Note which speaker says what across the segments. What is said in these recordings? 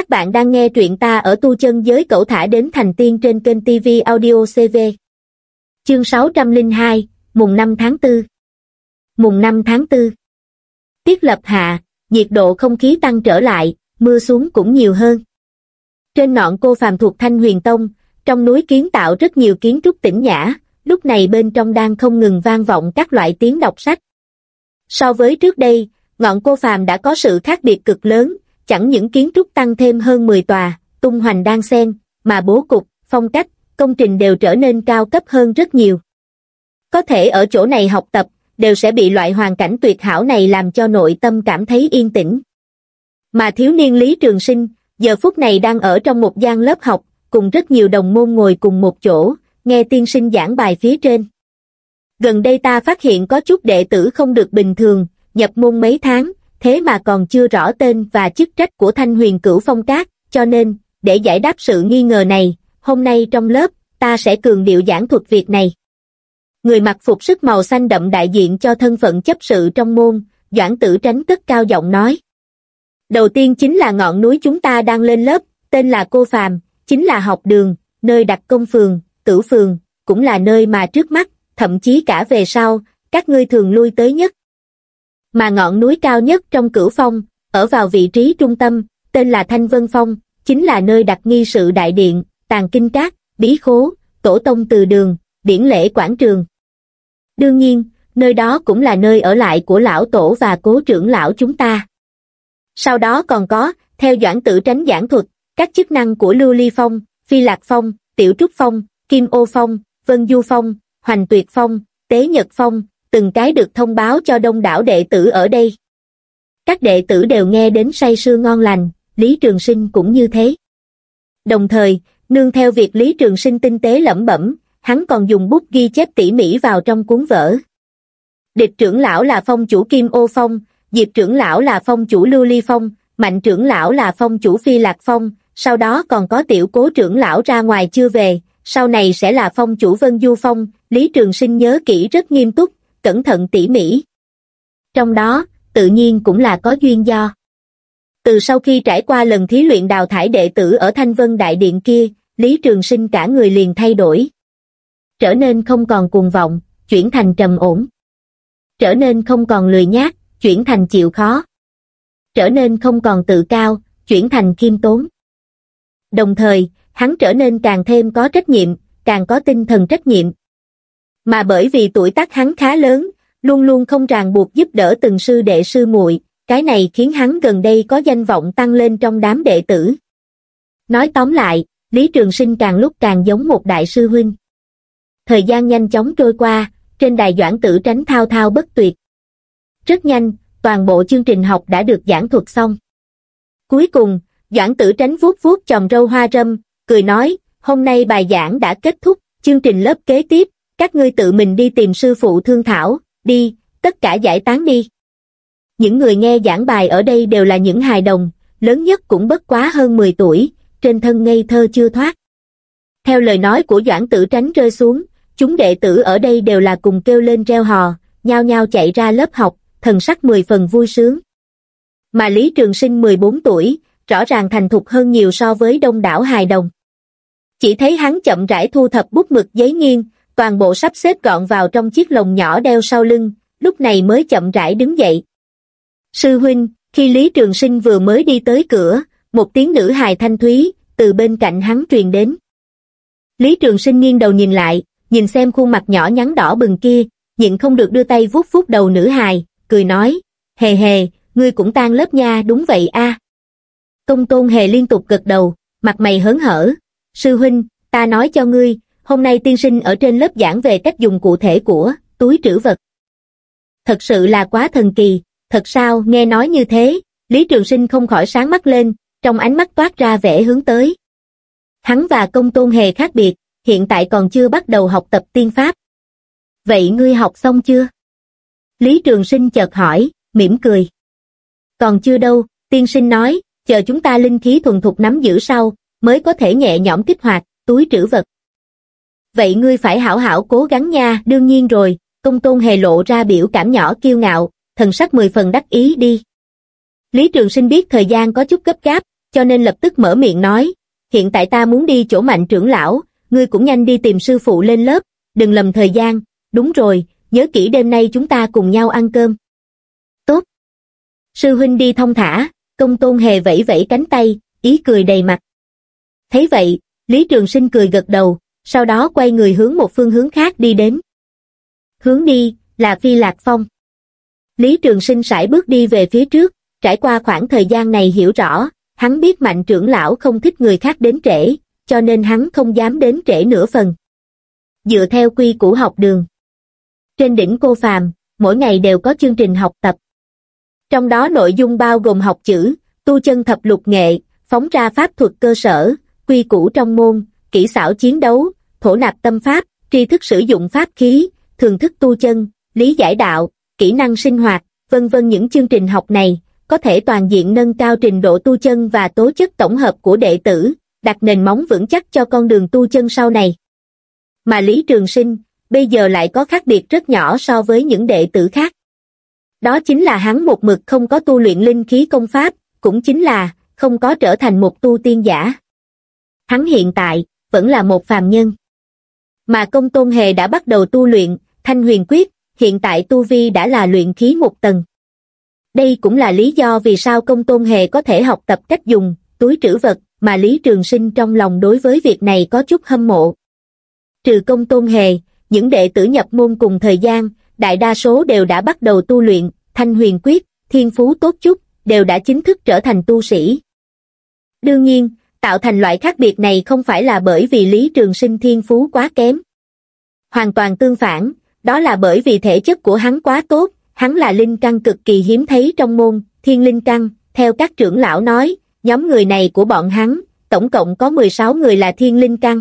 Speaker 1: Các bạn đang nghe truyện ta ở tu chân giới cậu thả đến thành tiên trên kênh TV Audio CV. Chương 602, mùng 5 tháng 4 Mùng 5 tháng 4 Tiết lập hạ, nhiệt độ không khí tăng trở lại, mưa xuống cũng nhiều hơn. Trên ngọn cô phàm thuộc Thanh Huyền Tông, trong núi kiến tạo rất nhiều kiến trúc tĩnh nhã, lúc này bên trong đang không ngừng vang vọng các loại tiếng đọc sách. So với trước đây, ngọn cô phàm đã có sự khác biệt cực lớn, chẳng những kiến trúc tăng thêm hơn 10 tòa, tung hoành đan xen, mà bố cục, phong cách, công trình đều trở nên cao cấp hơn rất nhiều. Có thể ở chỗ này học tập, đều sẽ bị loại hoàn cảnh tuyệt hảo này làm cho nội tâm cảm thấy yên tĩnh. Mà thiếu niên Lý Trường Sinh, giờ phút này đang ở trong một gian lớp học, cùng rất nhiều đồng môn ngồi cùng một chỗ, nghe tiên sinh giảng bài phía trên. Gần đây ta phát hiện có chút đệ tử không được bình thường, nhập môn mấy tháng, thế mà còn chưa rõ tên và chức trách của Thanh Huyền Cửu Phong Cát, cho nên, để giải đáp sự nghi ngờ này, hôm nay trong lớp, ta sẽ cường điệu giảng thuật việc này. Người mặc phục sức màu xanh đậm đại diện cho thân phận chấp sự trong môn, Doãn Tử Tránh cất cao giọng nói. Đầu tiên chính là ngọn núi chúng ta đang lên lớp, tên là Cô Phàm, chính là học đường, nơi đặt công phường, tử phường, cũng là nơi mà trước mắt, thậm chí cả về sau, các ngươi thường lui tới nhất. Mà ngọn núi cao nhất trong cửu phong, ở vào vị trí trung tâm, tên là Thanh Vân Phong, chính là nơi đặt nghi sự đại điện, tàng kinh cát, bí khố, tổ tông từ đường, điển lễ quảng trường. Đương nhiên, nơi đó cũng là nơi ở lại của lão tổ và cố trưởng lão chúng ta. Sau đó còn có, theo doãn tử tránh giảng thuật, các chức năng của Lưu Ly Phong, Phi Lạc Phong, Tiểu Trúc Phong, Kim Ô Phong, Vân Du Phong, Hoành Tuyệt Phong, Tế Nhật Phong, từng cái được thông báo cho đông đảo đệ tử ở đây. Các đệ tử đều nghe đến say sưa ngon lành, Lý Trường Sinh cũng như thế. Đồng thời, nương theo việc Lý Trường Sinh tinh tế lẩm bẩm, hắn còn dùng bút ghi chép tỉ mỉ vào trong cuốn vở. Địch trưởng lão là phong chủ Kim Ô Phong, Diệp trưởng lão là phong chủ Lưu Ly Phong, Mạnh trưởng lão là phong chủ Phi Lạc Phong, sau đó còn có tiểu cố trưởng lão ra ngoài chưa về, sau này sẽ là phong chủ Vân Du Phong, Lý Trường Sinh nhớ kỹ rất nghiêm túc, cẩn thận tỉ mỉ. Trong đó, tự nhiên cũng là có duyên do. Từ sau khi trải qua lần thí luyện đào thải đệ tử ở Thanh Vân Đại Điện kia, Lý Trường Sinh cả người liền thay đổi. Trở nên không còn cuồng vọng, chuyển thành trầm ổn. Trở nên không còn lười nhác, chuyển thành chịu khó. Trở nên không còn tự cao, chuyển thành khiêm tốn. Đồng thời, hắn trở nên càng thêm có trách nhiệm, càng có tinh thần trách nhiệm. Mà bởi vì tuổi tác hắn khá lớn, luôn luôn không ràng buộc giúp đỡ từng sư đệ sư muội, cái này khiến hắn gần đây có danh vọng tăng lên trong đám đệ tử. Nói tóm lại, Lý Trường Sinh càng lúc càng giống một đại sư huynh. Thời gian nhanh chóng trôi qua, trên đài doãn tử tránh thao thao bất tuyệt. Rất nhanh, toàn bộ chương trình học đã được giảng thuật xong. Cuối cùng, doãn tử tránh vuốt vuốt chồng râu hoa râm, cười nói, hôm nay bài giảng đã kết thúc, chương trình lớp kế tiếp, các ngươi tự mình đi tìm sư phụ thương thảo, đi, tất cả giải tán đi. Những người nghe giảng bài ở đây đều là những hài đồng, lớn nhất cũng bất quá hơn 10 tuổi, trên thân ngây thơ chưa thoát. Theo lời nói của Doãn Tử Tránh rơi xuống, chúng đệ tử ở đây đều là cùng kêu lên reo hò, nhao nhao chạy ra lớp học, thần sắc mười phần vui sướng. Mà Lý Trường Sinh 14 tuổi, rõ ràng thành thục hơn nhiều so với đông đảo hài đồng. Chỉ thấy hắn chậm rãi thu thập bút mực giấy nghiêng, toàn bộ sắp xếp gọn vào trong chiếc lồng nhỏ đeo sau lưng, lúc này mới chậm rãi đứng dậy. Sư huynh, khi Lý Trường Sinh vừa mới đi tới cửa, một tiếng nữ hài thanh thúy, từ bên cạnh hắn truyền đến. Lý Trường Sinh nghiêng đầu nhìn lại, nhìn xem khuôn mặt nhỏ nhắn đỏ bừng kia, nhịn không được đưa tay vuốt vuốt đầu nữ hài, cười nói, hề hề, ngươi cũng tan lớp nha đúng vậy a. Công tôn hề liên tục gật đầu, mặt mày hớn hở, sư huynh, ta nói cho ngươi, hôm nay tiên sinh ở trên lớp giảng về cách dùng cụ thể của túi trữ vật. Thật sự là quá thần kỳ, thật sao nghe nói như thế, Lý Trường Sinh không khỏi sáng mắt lên, trong ánh mắt toát ra vẻ hướng tới. Hắn và công tôn hề khác biệt, hiện tại còn chưa bắt đầu học tập tiên pháp. Vậy ngươi học xong chưa? Lý Trường Sinh chợt hỏi, mỉm cười. Còn chưa đâu, tiên sinh nói, chờ chúng ta linh khí thuần thục nắm giữ sau, mới có thể nhẹ nhõm kích hoạt, túi trữ vật. Vậy ngươi phải hảo hảo cố gắng nha, đương nhiên rồi, công tôn hề lộ ra biểu cảm nhỏ kiêu ngạo, thần sắc mười phần đắc ý đi. Lý Trường Sinh biết thời gian có chút gấp gáp, cho nên lập tức mở miệng nói, hiện tại ta muốn đi chỗ mạnh trưởng lão, ngươi cũng nhanh đi tìm sư phụ lên lớp, đừng lầm thời gian, đúng rồi, nhớ kỹ đêm nay chúng ta cùng nhau ăn cơm. Tốt. Sư huynh đi thông thả, công tôn hề vẫy vẫy cánh tay, ý cười đầy mặt. Thấy vậy, Lý Trường Sinh cười gật đầu, sau đó quay người hướng một phương hướng khác đi đến. Hướng đi, là Phi Lạc Phong. Lý Trường Sinh sải bước đi về phía trước, trải qua khoảng thời gian này hiểu rõ, hắn biết mạnh trưởng lão không thích người khác đến trễ, cho nên hắn không dám đến trễ nửa phần. Dựa theo quy củ học đường. Trên đỉnh cô phàm, mỗi ngày đều có chương trình học tập. Trong đó nội dung bao gồm học chữ, tu chân thập lục nghệ, phóng ra pháp thuật cơ sở, quy củ trong môn, kỹ xảo chiến đấu, thổ nạp tâm pháp, tri thức sử dụng pháp khí, thường thức tu chân, lý giải đạo, kỹ năng sinh hoạt, vân vân những chương trình học này, có thể toàn diện nâng cao trình độ tu chân và tố chất tổng hợp của đệ tử, đặt nền móng vững chắc cho con đường tu chân sau này. Mà Lý Trường Sinh, bây giờ lại có khác biệt rất nhỏ so với những đệ tử khác. Đó chính là hắn một mực không có tu luyện linh khí công pháp, cũng chính là không có trở thành một tu tiên giả. Hắn hiện tại, vẫn là một phàm nhân. Mà công tôn hề đã bắt đầu tu luyện, thanh huyền quyết, hiện tại tu vi đã là luyện khí một tầng. Đây cũng là lý do vì sao công tôn hề có thể học tập cách dùng, túi trữ vật, mà Lý Trường Sinh trong lòng đối với việc này có chút hâm mộ. Trừ công tôn hề, những đệ tử nhập môn cùng thời gian, đại đa số đều đã bắt đầu tu luyện, thanh huyền quyết, thiên phú tốt chút, đều đã chính thức trở thành tu sĩ. Đương nhiên, tạo thành loại khác biệt này không phải là bởi vì Lý Trường Sinh thiên phú quá kém. Hoàn toàn tương phản, đó là bởi vì thể chất của hắn quá tốt, hắn là linh căn cực kỳ hiếm thấy trong môn, thiên linh căn, theo các trưởng lão nói, nhóm người này của bọn hắn, tổng cộng có 16 người là thiên linh căn.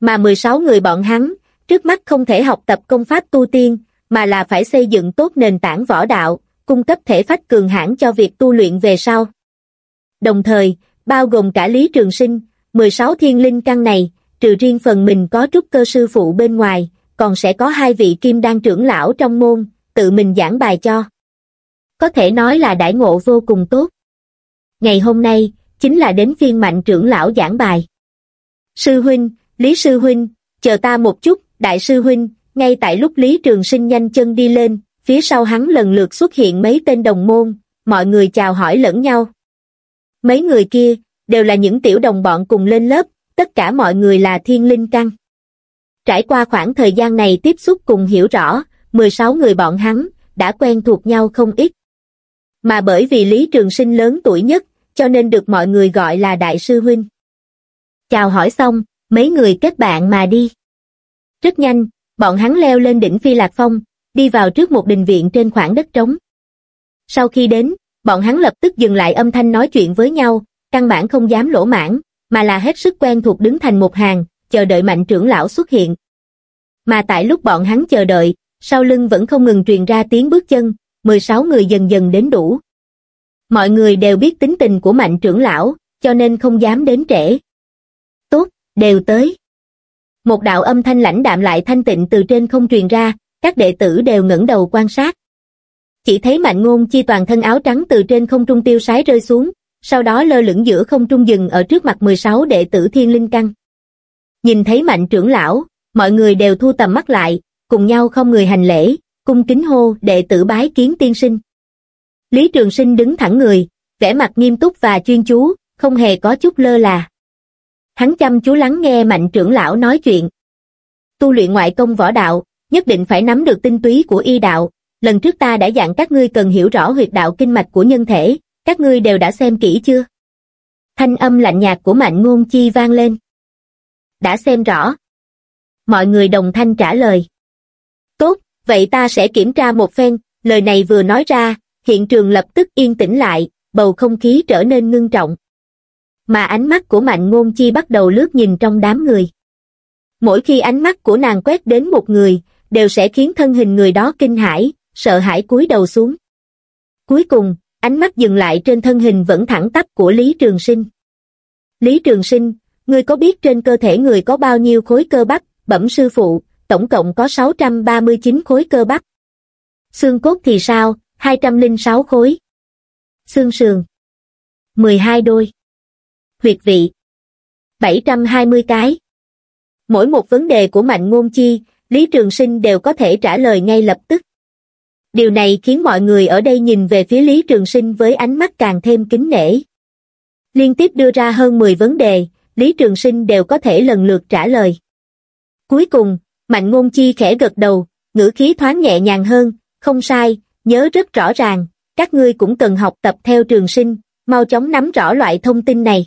Speaker 1: Mà 16 người bọn hắn, trước mắt không thể học tập công pháp tu tiên, mà là phải xây dựng tốt nền tảng võ đạo, cung cấp thể phách cường hãn cho việc tu luyện về sau. Đồng thời, bao gồm cả Lý Trường Sinh, 16 thiên linh căn này, trừ riêng phần mình có trúc cơ sư phụ bên ngoài, còn sẽ có hai vị kim đan trưởng lão trong môn, tự mình giảng bài cho. Có thể nói là đãi ngộ vô cùng tốt. Ngày hôm nay, chính là đến phiên mạnh trưởng lão giảng bài. Sư huynh, Lý Sư huynh, chờ ta một chút, Đại sư huynh, ngay tại lúc Lý Trường Sinh nhanh chân đi lên, phía sau hắn lần lượt xuất hiện mấy tên đồng môn, mọi người chào hỏi lẫn nhau. Mấy người kia, đều là những tiểu đồng bọn cùng lên lớp, tất cả mọi người là thiên linh căn. Trải qua khoảng thời gian này tiếp xúc cùng hiểu rõ, 16 người bọn hắn, đã quen thuộc nhau không ít. Mà bởi vì Lý Trường Sinh lớn tuổi nhất, cho nên được mọi người gọi là Đại sư Huynh. Chào hỏi xong, mấy người kết bạn mà đi. Rất nhanh, bọn hắn leo lên đỉnh Phi Lạc Phong, đi vào trước một đình viện trên khoảng đất trống. Sau khi đến, bọn hắn lập tức dừng lại âm thanh nói chuyện với nhau, căn bản không dám lỗ mãn, mà là hết sức quen thuộc đứng thành một hàng, chờ đợi mạnh trưởng lão xuất hiện. Mà tại lúc bọn hắn chờ đợi, sau lưng vẫn không ngừng truyền ra tiếng bước chân, 16 người dần dần đến đủ. Mọi người đều biết tính tình của mạnh trưởng lão, cho nên không dám đến trễ. Tốt, đều tới. Một đạo âm thanh lãnh đạm lại thanh tịnh từ trên không truyền ra, các đệ tử đều ngẩng đầu quan sát. Chỉ thấy mạnh ngôn chi toàn thân áo trắng từ trên không trung tiêu sái rơi xuống, sau đó lơ lửng giữa không trung dừng ở trước mặt 16 đệ tử thiên linh căn. Nhìn thấy mạnh trưởng lão, mọi người đều thu tầm mắt lại, cùng nhau không người hành lễ, cung kính hô đệ tử bái kiến tiên sinh. Lý Trường Sinh đứng thẳng người, vẻ mặt nghiêm túc và chuyên chú, không hề có chút lơ là. Hắn chăm chú lắng nghe mạnh trưởng lão nói chuyện. Tu luyện ngoại công võ đạo, nhất định phải nắm được tinh túy của y đạo. Lần trước ta đã dặn các ngươi cần hiểu rõ huyệt đạo kinh mạch của nhân thể, các ngươi đều đã xem kỹ chưa? Thanh âm lạnh nhạt của mạnh ngôn chi vang lên. Đã xem rõ. Mọi người đồng thanh trả lời. Tốt, vậy ta sẽ kiểm tra một phen, lời này vừa nói ra, hiện trường lập tức yên tĩnh lại, bầu không khí trở nên ngưng trọng. Mà ánh mắt của Mạnh Ngôn Chi bắt đầu lướt nhìn trong đám người. Mỗi khi ánh mắt của nàng quét đến một người, đều sẽ khiến thân hình người đó kinh hãi, sợ hãi cúi đầu xuống. Cuối cùng, ánh mắt dừng lại trên thân hình vẫn thẳng tắp của Lý Trường Sinh. Lý Trường Sinh, ngươi có biết trên cơ thể người có bao nhiêu khối cơ bắp, bẩm sư phụ, tổng cộng có 639 khối cơ bắp. Xương cốt thì sao, 206 khối. Xương sườn. 12 đôi. huyệt vị. 720 cái. Mỗi một vấn đề của Mạnh Ngôn Chi, Lý Trường Sinh đều có thể trả lời ngay lập tức. Điều này khiến mọi người ở đây nhìn về phía Lý Trường Sinh với ánh mắt càng thêm kính nể. Liên tiếp đưa ra hơn 10 vấn đề, Lý Trường Sinh đều có thể lần lượt trả lời. Cuối cùng, Mạnh Ngôn Chi khẽ gật đầu, ngữ khí thoáng nhẹ nhàng hơn, không sai, nhớ rất rõ ràng, các ngươi cũng cần học tập theo Trường Sinh, mau chóng nắm rõ loại thông tin này.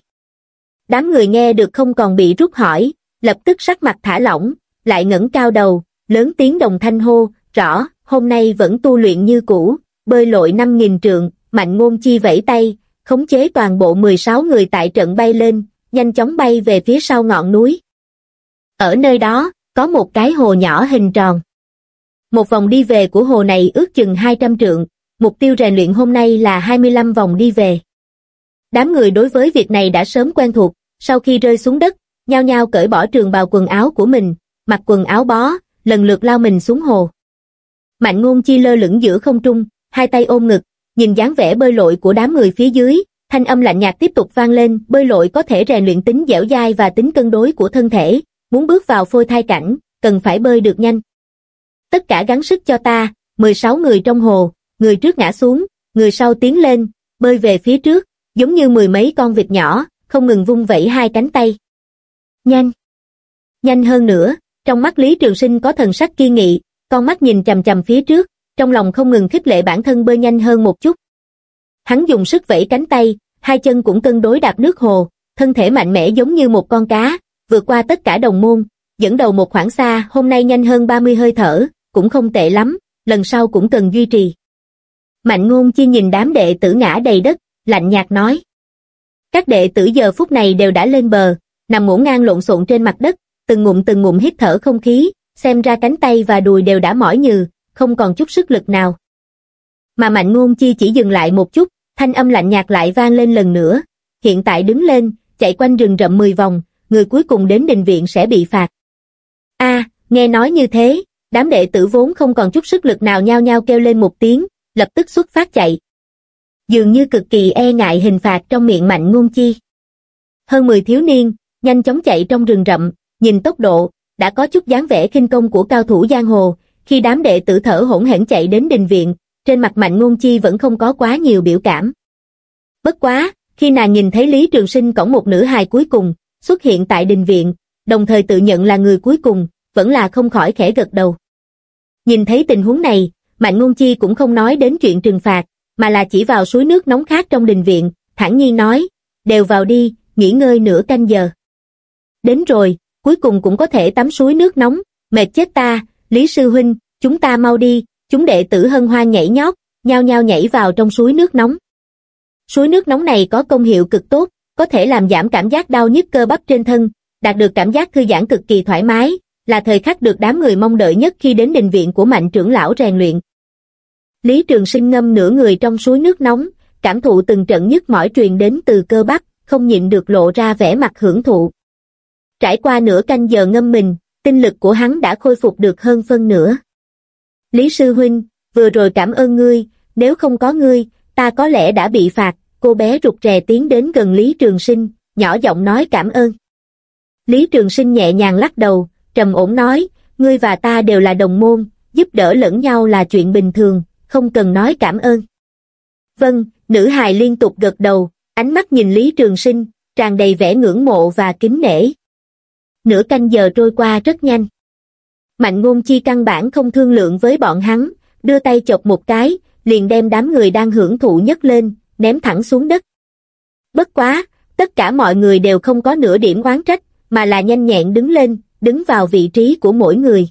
Speaker 1: Đám người nghe được không còn bị rút hỏi, lập tức sắc mặt thả lỏng, lại ngẩng cao đầu, lớn tiếng đồng thanh hô, rõ, hôm nay vẫn tu luyện như cũ, bơi lội 5.000 trượng, mạnh ngôn chi vẫy tay, khống chế toàn bộ 16 người tại trận bay lên, nhanh chóng bay về phía sau ngọn núi. Ở nơi đó, có một cái hồ nhỏ hình tròn. Một vòng đi về của hồ này ước chừng 200 trượng, mục tiêu rèn luyện hôm nay là 25 vòng đi về. Đám người đối với việc này đã sớm quen thuộc, sau khi rơi xuống đất, nhao nhao cởi bỏ trường bào quần áo của mình, mặc quần áo bó, lần lượt lao mình xuống hồ. Mạnh ngôn chi lơ lửng giữa không trung, hai tay ôm ngực, nhìn dáng vẻ bơi lội của đám người phía dưới, thanh âm lạnh nhạt tiếp tục vang lên, bơi lội có thể rèn luyện tính dẻo dai và tính cân đối của thân thể, muốn bước vào phôi thai cảnh, cần phải bơi được nhanh. Tất cả gắng sức cho ta, 16 người trong hồ, người trước ngã xuống, người sau tiến lên, bơi về phía trước, giống như mười mấy con vịt nhỏ, không ngừng vung vẩy hai cánh tay. Nhanh! Nhanh hơn nữa, trong mắt Lý Trường Sinh có thần sắc kiên nghị, con mắt nhìn chầm chầm phía trước, trong lòng không ngừng khích lệ bản thân bơi nhanh hơn một chút. Hắn dùng sức vẫy cánh tay, hai chân cũng cân đối đạp nước hồ, thân thể mạnh mẽ giống như một con cá, vượt qua tất cả đồng môn, dẫn đầu một khoảng xa, hôm nay nhanh hơn 30 hơi thở, cũng không tệ lắm, lần sau cũng cần duy trì. Mạnh ngôn chi nhìn đám đệ tử ngã đầy đất, lạnh nhạt nói. Các đệ tử giờ phút này đều đã lên bờ, nằm ngổn ngang lộn xộn trên mặt đất, từng ngụm từng ngụm hít thở không khí, xem ra cánh tay và đùi đều đã mỏi nhừ, không còn chút sức lực nào. Mà Mạnh Ngôn Chi chỉ dừng lại một chút, thanh âm lạnh nhạt lại vang lên lần nữa, hiện tại đứng lên, chạy quanh rừng rậm 10 vòng, người cuối cùng đến đình viện sẽ bị phạt. A, nghe nói như thế, đám đệ tử vốn không còn chút sức lực nào nhao nhao kêu lên một tiếng, lập tức xuất phát chạy. Dường như cực kỳ e ngại hình phạt trong miệng Mạnh Ngôn Chi. Hơn 10 thiếu niên, nhanh chóng chạy trong rừng rậm, nhìn tốc độ, đã có chút dáng vẻ kinh công của cao thủ giang hồ, khi đám đệ tử thở hỗn hển chạy đến đình viện, trên mặt Mạnh Ngôn Chi vẫn không có quá nhiều biểu cảm. Bất quá, khi nàng nhìn thấy Lý Trường Sinh cổng một nữ hài cuối cùng, xuất hiện tại đình viện, đồng thời tự nhận là người cuối cùng, vẫn là không khỏi khẽ gật đầu. Nhìn thấy tình huống này, Mạnh Ngôn Chi cũng không nói đến chuyện trừng phạt, mà là chỉ vào suối nước nóng khác trong đình viện, thản nhiên nói, đều vào đi, nghỉ ngơi nửa canh giờ. Đến rồi, cuối cùng cũng có thể tắm suối nước nóng, mệt chết ta, Lý Sư Huynh, chúng ta mau đi, chúng đệ tử hân hoan nhảy nhót, nhao nhao nhảy vào trong suối nước nóng. Suối nước nóng này có công hiệu cực tốt, có thể làm giảm cảm giác đau nhức cơ bắp trên thân, đạt được cảm giác thư giãn cực kỳ thoải mái, là thời khắc được đám người mong đợi nhất khi đến đình viện của mạnh trưởng lão rèn luyện. Lý Trường Sinh ngâm nửa người trong suối nước nóng, cảm thụ từng trận nhức mỏi truyền đến từ cơ bắp, không nhịn được lộ ra vẻ mặt hưởng thụ. Trải qua nửa canh giờ ngâm mình, tinh lực của hắn đã khôi phục được hơn phân nửa. Lý Sư Huynh, vừa rồi cảm ơn ngươi, nếu không có ngươi, ta có lẽ đã bị phạt, cô bé rụt rè tiến đến gần Lý Trường Sinh, nhỏ giọng nói cảm ơn. Lý Trường Sinh nhẹ nhàng lắc đầu, trầm ổn nói, ngươi và ta đều là đồng môn, giúp đỡ lẫn nhau là chuyện bình thường, không cần nói cảm ơn. Vâng, nữ hài liên tục gật đầu, ánh mắt nhìn Lý Trường Sinh, tràn đầy vẻ ngưỡng mộ và kính nể. Nửa canh giờ trôi qua rất nhanh. Mạnh ngôn chi căn bản không thương lượng với bọn hắn, đưa tay chọc một cái, liền đem đám người đang hưởng thụ nhất lên, ném thẳng xuống đất. Bất quá, tất cả mọi người đều không có nửa điểm oán trách, mà là nhanh nhẹn đứng lên, đứng vào vị trí của mỗi người.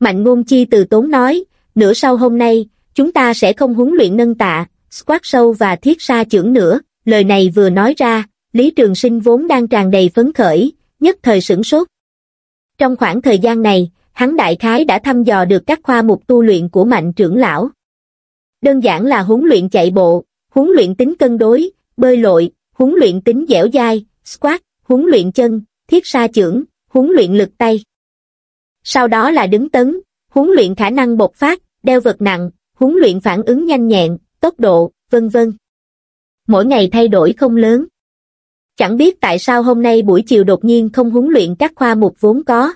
Speaker 1: Mạnh ngôn chi từ tốn nói, nửa sau hôm nay, chúng ta sẽ không huấn luyện nâng tạ, squat sâu và thiết sa trưởng nữa, lời này vừa nói ra, Lý Trường Sinh vốn đang tràn đầy phấn khởi, nhất thời sửng sốt. Trong khoảng thời gian này, hắn đại khái đã thăm dò được các khoa mục tu luyện của mạnh trưởng lão. Đơn giản là huấn luyện chạy bộ, huấn luyện tính cân đối, bơi lội, huấn luyện tính dẻo dai, squat, huấn luyện chân, thiết sa trưởng, huấn luyện lực tay. Sau đó là đứng tấn, huấn luyện khả năng bộc phát, đeo vật nặng, huấn luyện phản ứng nhanh nhẹn, tốc độ, vân vân. Mỗi ngày thay đổi không lớn. Chẳng biết tại sao hôm nay buổi chiều đột nhiên không huấn luyện các khoa mục vốn có.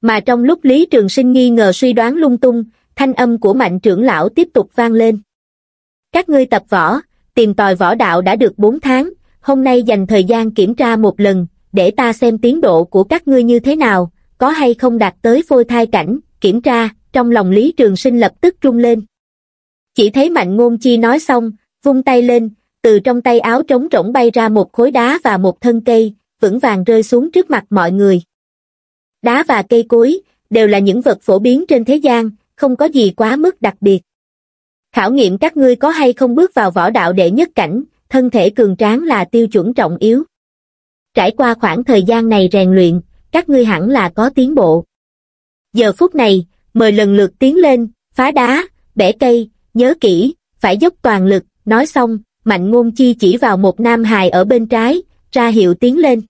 Speaker 1: Mà trong lúc Lý Trường Sinh nghi ngờ suy đoán lung tung, thanh âm của mạnh trưởng lão tiếp tục vang lên. Các ngươi tập võ, tìm tòi võ đạo đã được 4 tháng, hôm nay dành thời gian kiểm tra một lần, để ta xem tiến độ của các ngươi như thế nào, có hay không đạt tới phôi thai cảnh, kiểm tra, trong lòng Lý Trường Sinh lập tức rung lên. Chỉ thấy Mạnh Ngôn Chi nói xong, vung tay lên, từ trong tay áo trống rỗng bay ra một khối đá và một thân cây, vững vàng rơi xuống trước mặt mọi người. Đá và cây cối, đều là những vật phổ biến trên thế gian, không có gì quá mức đặc biệt. Khảo nghiệm các ngươi có hay không bước vào võ đạo đệ nhất cảnh, thân thể cường tráng là tiêu chuẩn trọng yếu. Trải qua khoảng thời gian này rèn luyện, các ngươi hẳn là có tiến bộ. Giờ phút này, mời lần lượt tiến lên, phá đá, bẻ cây, nhớ kỹ, phải dốc toàn lực, nói xong, mạnh ngôn chi chỉ vào một nam hài ở bên trái, ra hiệu tiến lên.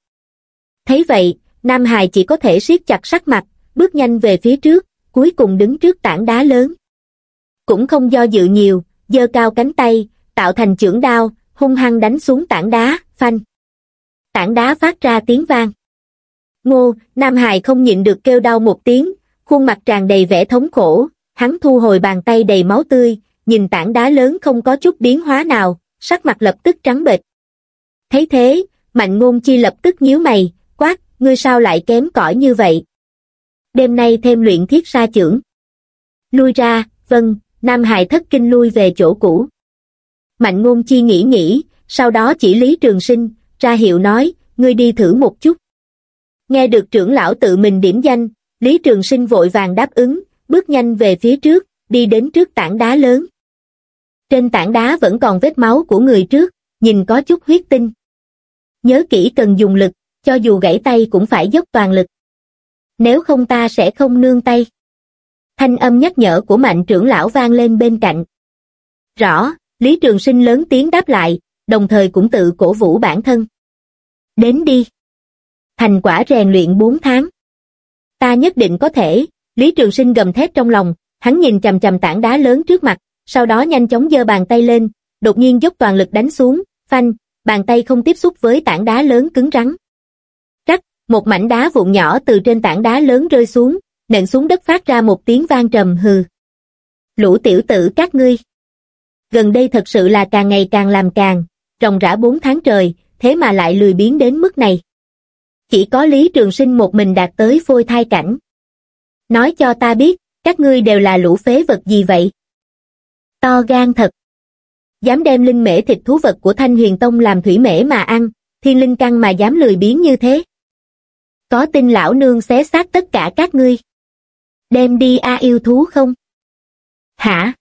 Speaker 1: Thấy vậy, nam hài chỉ có thể siết chặt sắc mặt, bước nhanh về phía trước, cuối cùng đứng trước tảng đá lớn. Cũng không do dự nhiều, giơ cao cánh tay, tạo thành chưởng đao, hung hăng đánh xuống tảng đá, phanh. Tảng đá phát ra tiếng vang. Ngô, Nam Hải không nhịn được kêu đau một tiếng, khuôn mặt tràn đầy vẻ thống khổ, hắn thu hồi bàn tay đầy máu tươi, nhìn tảng đá lớn không có chút biến hóa nào, sắc mặt lập tức trắng bệch. Thấy thế, Mạnh Ngôn Chi lập tức nhíu mày, quát, ngươi sao lại kém cỏi như vậy? Đêm nay thêm luyện thiết sa trưởng. Lui ra, vâng, Nam Hải thất kinh lui về chỗ cũ. Mạnh Ngôn Chi nghĩ nghĩ, sau đó chỉ Lý Trường Sinh, ra hiệu nói, ngươi đi thử một chút. Nghe được trưởng lão tự mình điểm danh, Lý Trường Sinh vội vàng đáp ứng, bước nhanh về phía trước, đi đến trước tảng đá lớn. Trên tảng đá vẫn còn vết máu của người trước, nhìn có chút huyết tinh. Nhớ kỹ cần dùng lực, cho dù gãy tay cũng phải dốc toàn lực. Nếu không ta sẽ không nương tay. Thanh âm nhắc nhở của mạnh trưởng lão vang lên bên cạnh. Rõ, Lý Trường Sinh lớn tiếng đáp lại, đồng thời cũng tự cổ vũ bản thân. Đến đi. Thành quả rèn luyện 4 tháng. Ta nhất định có thể, Lý Trường Sinh gầm thét trong lòng, hắn nhìn chầm chầm tảng đá lớn trước mặt, sau đó nhanh chóng giơ bàn tay lên, đột nhiên dốc toàn lực đánh xuống, phanh, bàn tay không tiếp xúc với tảng đá lớn cứng rắn. Rắc, một mảnh đá vụn nhỏ từ trên tảng đá lớn rơi xuống, nện xuống đất phát ra một tiếng vang trầm hừ. Lũ tiểu tử các ngươi. Gần đây thật sự là càng ngày càng làm càng, ròng rã bốn tháng trời, thế mà lại lười biến đến mức này. Chỉ có Lý Trường Sinh một mình đạt tới phôi thai cảnh. Nói cho ta biết, các ngươi đều là lũ phế vật gì vậy? To gan thật. Dám đem linh mễ thịt thú vật của Thanh Huyền Tông làm thủy mễ mà ăn, thiên linh căn mà dám lười biến như thế. Có tin lão nương xé xác tất cả các ngươi. Đem đi a yêu thú không? Hả?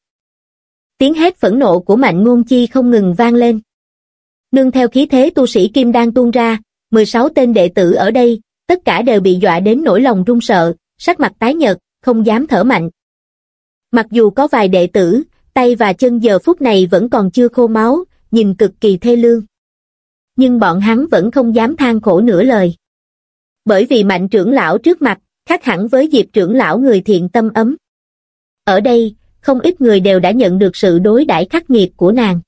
Speaker 1: Tiếng hét phẫn nộ của mạnh ngôn chi không ngừng vang lên. Nương theo khí thế tu sĩ Kim đang tuôn ra, 16 tên đệ tử ở đây, tất cả đều bị dọa đến nỗi lòng run sợ, sắc mặt tái nhợt, không dám thở mạnh. Mặc dù có vài đệ tử, tay và chân giờ phút này vẫn còn chưa khô máu, nhìn cực kỳ thê lương. Nhưng bọn hắn vẫn không dám than khổ nửa lời. Bởi vì mạnh trưởng lão trước mặt, khác hẳn với diệp trưởng lão người thiện tâm ấm. Ở đây, không ít người đều đã nhận được sự đối đãi khắc nghiệt của nàng.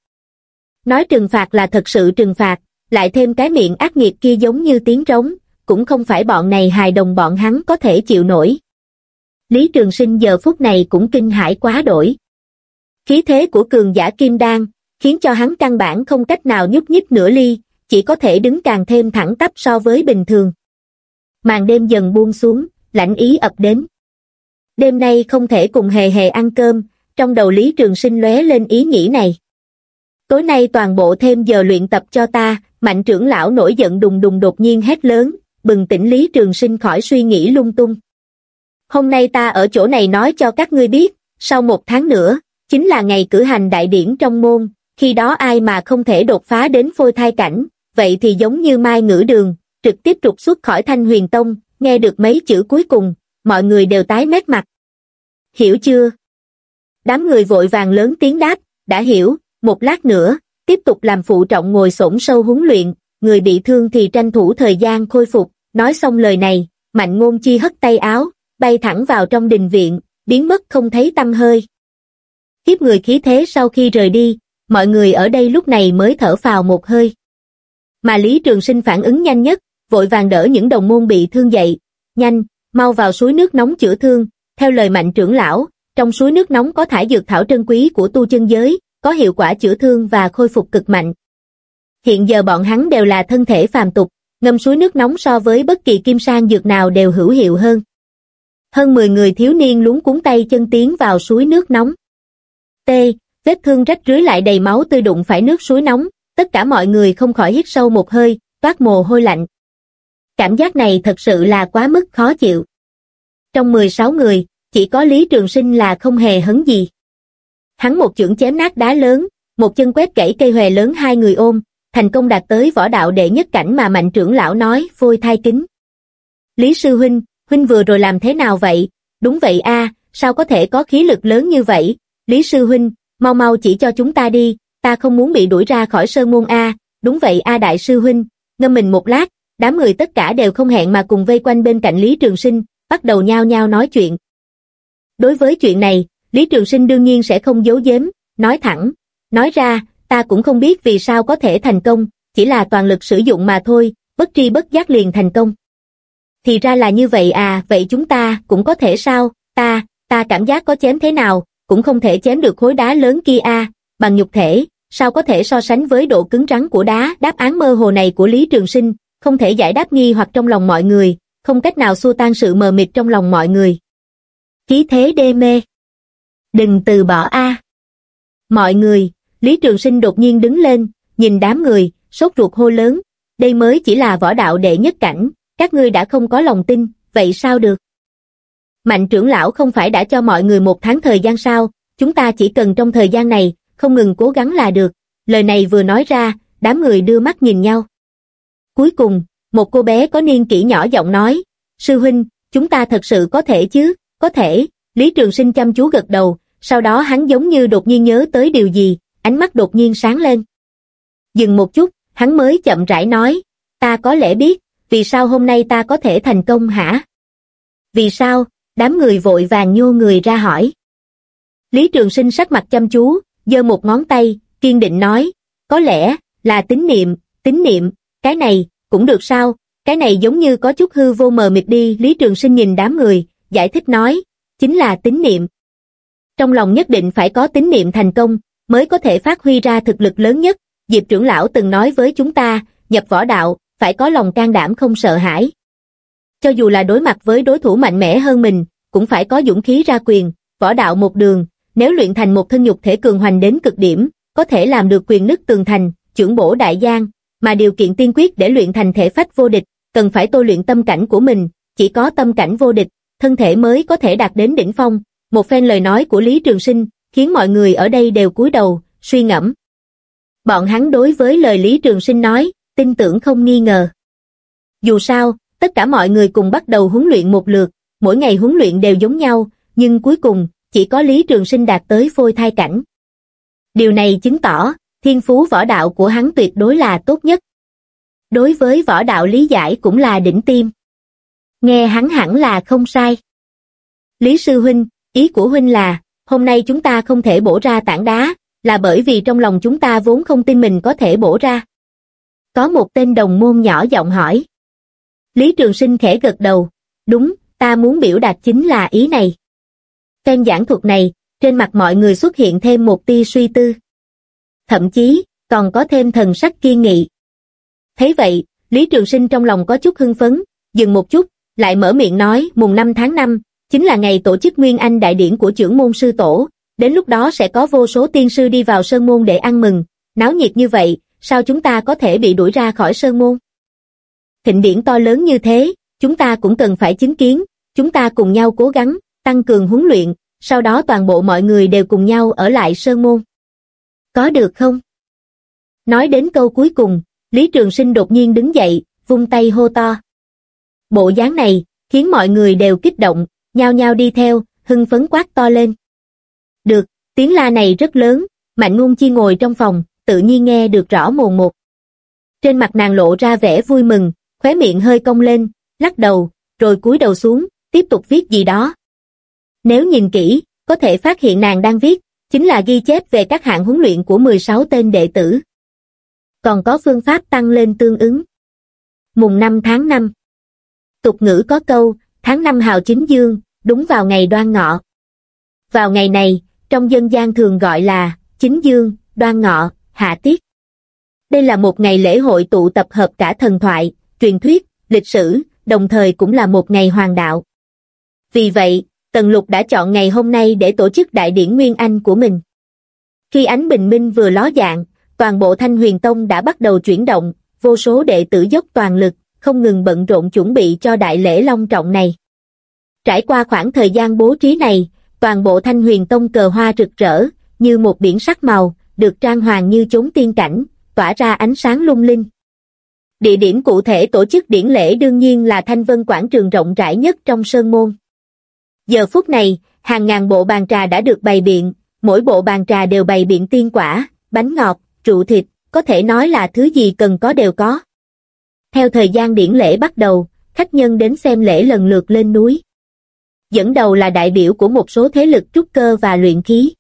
Speaker 1: Nói trừng phạt là thật sự trừng phạt, lại thêm cái miệng ác nghiệt kia giống như tiếng trống, cũng không phải bọn này hài đồng bọn hắn có thể chịu nổi. Lý Trường Sinh giờ phút này cũng kinh hãi quá đổi. Khí thế của cường giả Kim Đan, khiến cho hắn căn bản không cách nào nhúc nhích nửa ly, chỉ có thể đứng càng thêm thẳng tắp so với bình thường. Màn đêm dần buông xuống, lạnh ý ập đến. Đêm nay không thể cùng hề hề ăn cơm, trong đầu Lý Trường Sinh lóe lên ý nghĩ này. Tối nay toàn bộ thêm giờ luyện tập cho ta, mạnh trưởng lão nổi giận đùng đùng đột nhiên hét lớn, bừng tỉnh Lý Trường Sinh khỏi suy nghĩ lung tung. Hôm nay ta ở chỗ này nói cho các ngươi biết, sau một tháng nữa, chính là ngày cử hành đại điển trong môn, khi đó ai mà không thể đột phá đến phôi thai cảnh, vậy thì giống như mai ngữ đường, trực tiếp trục xuất khỏi thanh huyền tông, nghe được mấy chữ cuối cùng, mọi người đều tái mét mặt. Hiểu chưa? Đám người vội vàng lớn tiếng đáp, đã hiểu, một lát nữa, tiếp tục làm phụ trọng ngồi sổn sâu huấn luyện, người bị thương thì tranh thủ thời gian khôi phục, nói xong lời này, mạnh ngôn chi hất tay áo, bay thẳng vào trong đình viện, biến mất không thấy tâm hơi. Kiếp người khí thế sau khi rời đi, mọi người ở đây lúc này mới thở phào một hơi. Mà Lý Trường Sinh phản ứng nhanh nhất, vội vàng đỡ những đồng môn bị thương dậy. Nhanh, mau vào suối nước nóng chữa thương, theo lời mạnh trưởng lão, trong suối nước nóng có thải dược thảo trân quý của tu chân giới, có hiệu quả chữa thương và khôi phục cực mạnh. Hiện giờ bọn hắn đều là thân thể phàm tục, ngâm suối nước nóng so với bất kỳ kim sang dược nào đều hữu hiệu hơn. Hơn 10 người thiếu niên lúng cuốn tay chân tiến vào suối nước nóng. T. Vết thương rách rưới lại đầy máu tươi đụng phải nước suối nóng, tất cả mọi người không khỏi hít sâu một hơi, toát mồ hôi lạnh. Cảm giác này thật sự là quá mức khó chịu. Trong 16 người, chỉ có Lý Trường Sinh là không hề hấn gì. Hắn một chưởng chém nát đá lớn, một chân quét gãy cây hòe lớn hai người ôm, thành công đạt tới võ đạo đệ nhất cảnh mà mạnh trưởng lão nói, phôi thai kính. Lý Sư Huynh, Huynh vừa rồi làm thế nào vậy? Đúng vậy a, sao có thể có khí lực lớn như vậy? Lý Sư Huynh, mau mau chỉ cho chúng ta đi, ta không muốn bị đuổi ra khỏi sơn môn a. Đúng vậy a Đại Sư Huynh, ngâm mình một lát, đám người tất cả đều không hẹn mà cùng vây quanh bên cạnh Lý Trường Sinh, bắt đầu nhao nhao nói chuyện. Đối với chuyện này, Lý Trường Sinh đương nhiên sẽ không giấu giếm, nói thẳng, nói ra, ta cũng không biết vì sao có thể thành công, chỉ là toàn lực sử dụng mà thôi, bất tri bất giác liền thành công. Thì ra là như vậy à, vậy chúng ta cũng có thể sao, ta, ta cảm giác có chém thế nào, cũng không thể chém được khối đá lớn kia a bằng nhục thể, sao có thể so sánh với độ cứng rắn của đá, đáp án mơ hồ này của Lý Trường Sinh, không thể giải đáp nghi hoặc trong lòng mọi người, không cách nào xua tan sự mờ mịt trong lòng mọi người. Khí thế đê mê. Đừng từ bỏ a. Mọi người, Lý Trường Sinh đột nhiên đứng lên, nhìn đám người, sốt ruột hô lớn, đây mới chỉ là võ đạo đệ nhất cảnh, các ngươi đã không có lòng tin, vậy sao được? Mạnh trưởng lão không phải đã cho mọi người một tháng thời gian sao, chúng ta chỉ cần trong thời gian này, không ngừng cố gắng là được. Lời này vừa nói ra, đám người đưa mắt nhìn nhau. Cuối cùng, một cô bé có niên kỷ nhỏ giọng nói, sư huynh, chúng ta thật sự có thể chứ, có thể, Lý Trường Sinh chăm chú gật đầu, sau đó hắn giống như đột nhiên nhớ tới điều gì, ánh mắt đột nhiên sáng lên. Dừng một chút, hắn mới chậm rãi nói, ta có lẽ biết, vì sao hôm nay ta có thể thành công hả? Vì sao? Đám người vội vàng nhô người ra hỏi. Lý Trường Sinh sắc mặt chăm chú, giơ một ngón tay, kiên định nói, có lẽ, là tín niệm, tín niệm, cái này, cũng được sao, cái này giống như có chút hư vô mờ mịt đi, Lý Trường Sinh nhìn đám người, giải thích nói, chính là tín niệm. Trong lòng nhất định phải có tín niệm thành công, mới có thể phát huy ra thực lực lớn nhất, Diệp trưởng lão từng nói với chúng ta, nhập võ đạo, phải có lòng can đảm không sợ hãi. Cho dù là đối mặt với đối thủ mạnh mẽ hơn mình, cũng phải có dũng khí ra quyền, võ đạo một đường, nếu luyện thành một thân nhục thể cường hoành đến cực điểm, có thể làm được quyền nứt tường thành, trưởng bổ đại giang, mà điều kiện tiên quyết để luyện thành thể phách vô địch, cần phải tôi luyện tâm cảnh của mình, chỉ có tâm cảnh vô địch, thân thể mới có thể đạt đến đỉnh phong. Một phen lời nói của Lý Trường Sinh, khiến mọi người ở đây đều cúi đầu, suy ngẫm. Bọn hắn đối với lời Lý Trường Sinh nói, tin tưởng không nghi ngờ. Dù sao, tất cả mọi người cùng bắt đầu huấn luyện một lượt, mỗi ngày huấn luyện đều giống nhau, nhưng cuối cùng, chỉ có Lý Trường Sinh đạt tới phôi thai cảnh. Điều này chứng tỏ, thiên phú võ đạo của hắn tuyệt đối là tốt nhất. Đối với võ đạo lý giải cũng là đỉnh tim. Nghe hắn hẳn là không sai. Lý Sư Huynh, ý của Huynh là, hôm nay chúng ta không thể bổ ra tảng đá, là bởi vì trong lòng chúng ta vốn không tin mình có thể bổ ra. Có một tên đồng môn nhỏ giọng hỏi. Lý Trường Sinh khẽ gật đầu, đúng, ta muốn biểu đạt chính là ý này. Phen giảng thuật này, trên mặt mọi người xuất hiện thêm một tia suy tư. Thậm chí, còn có thêm thần sắc kiên nghị. Thế vậy, Lý Trường Sinh trong lòng có chút hưng phấn, dừng một chút, lại mở miệng nói mùng 5 tháng 5, chính là ngày tổ chức Nguyên Anh đại điển của trưởng môn sư tổ, đến lúc đó sẽ có vô số tiên sư đi vào sơn môn để ăn mừng, náo nhiệt như vậy, sao chúng ta có thể bị đuổi ra khỏi sơn môn? Thịnh điển to lớn như thế, chúng ta cũng cần phải chứng kiến, chúng ta cùng nhau cố gắng, tăng cường huấn luyện, sau đó toàn bộ mọi người đều cùng nhau ở lại sơn môn. Có được không? Nói đến câu cuối cùng, Lý Trường Sinh đột nhiên đứng dậy, vung tay hô to. Bộ dáng này, khiến mọi người đều kích động, nhao nhao đi theo, hưng phấn quát to lên. Được, tiếng la này rất lớn, Mạnh Ngôn Chi ngồi trong phòng, tự nhiên nghe được rõ mồn một. Trên mặt nàng lộ ra vẻ vui mừng, khóe miệng hơi cong lên, lắc đầu, rồi cúi đầu xuống, tiếp tục viết gì đó. Nếu nhìn kỹ, có thể phát hiện nàng đang viết, chính là ghi chép về các hạng huấn luyện của 16 tên đệ tử. còn có phương pháp tăng lên tương ứng. Mùng 5 tháng 5 Tục ngữ có câu, tháng năm hào chính dương, đúng vào ngày đoan ngọ. Vào ngày này, trong dân gian thường gọi là chính dương, đoan ngọ, hạ tiết. Đây là một ngày lễ hội tụ tập hợp cả thần thoại, truyền thuyết, lịch sử, đồng thời cũng là một ngày hoàng đạo. Vì vậy, Tần Lục đã chọn ngày hôm nay để tổ chức đại điển Nguyên Anh của mình. Khi ánh bình minh vừa ló dạng, toàn bộ Thanh Huyền Tông đã bắt đầu chuyển động, vô số đệ tử dốc toàn lực, không ngừng bận rộn chuẩn bị cho đại lễ long trọng này. Trải qua khoảng thời gian bố trí này, toàn bộ Thanh Huyền Tông cờ hoa rực rỡ, như một biển sắc màu, được trang hoàng như chốn tiên cảnh, tỏa ra ánh sáng lung linh. Địa điểm cụ thể tổ chức điển lễ đương nhiên là Thanh Vân Quảng trường rộng rãi nhất trong Sơn Môn. Giờ phút này, hàng ngàn bộ bàn trà đã được bày biện, mỗi bộ bàn trà đều bày biện tiên quả, bánh ngọt, trụ thịt, có thể nói là thứ gì cần có đều có. Theo thời gian điển lễ bắt đầu, khách nhân đến xem lễ lần lượt lên núi. Dẫn đầu là đại biểu của một số thế lực trúc cơ và luyện khí.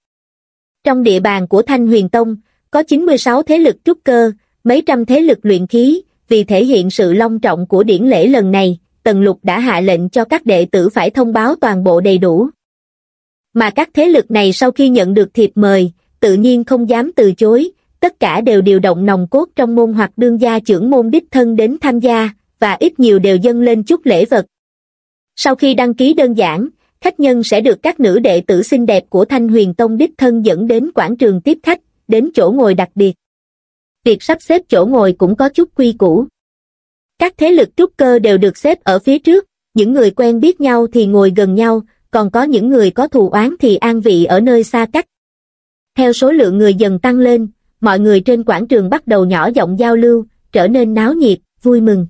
Speaker 1: Trong địa bàn của Thanh Huyền Tông, có 96 thế lực trúc cơ, mấy trăm thế lực luyện khí, vì thể hiện sự long trọng của điển lễ lần này, Tần Lục đã hạ lệnh cho các đệ tử phải thông báo toàn bộ đầy đủ. Mà các thế lực này sau khi nhận được thiệp mời, tự nhiên không dám từ chối, tất cả đều điều động nòng cốt trong môn hoặc đương gia trưởng môn đích thân đến tham gia, và ít nhiều đều dâng lên chút lễ vật. Sau khi đăng ký đơn giản, khách nhân sẽ được các nữ đệ tử xinh đẹp của Thanh Huyền Tông đích thân dẫn đến quảng trường tiếp khách, đến chỗ ngồi đặc biệt. Việc sắp xếp chỗ ngồi cũng có chút quy củ. Các thế lực trúc cơ đều được xếp ở phía trước, những người quen biết nhau thì ngồi gần nhau, còn có những người có thù oán thì an vị ở nơi xa cách. Theo số lượng người dần tăng lên, mọi người trên quảng trường bắt đầu nhỏ giọng giao lưu, trở nên náo nhiệt, vui mừng.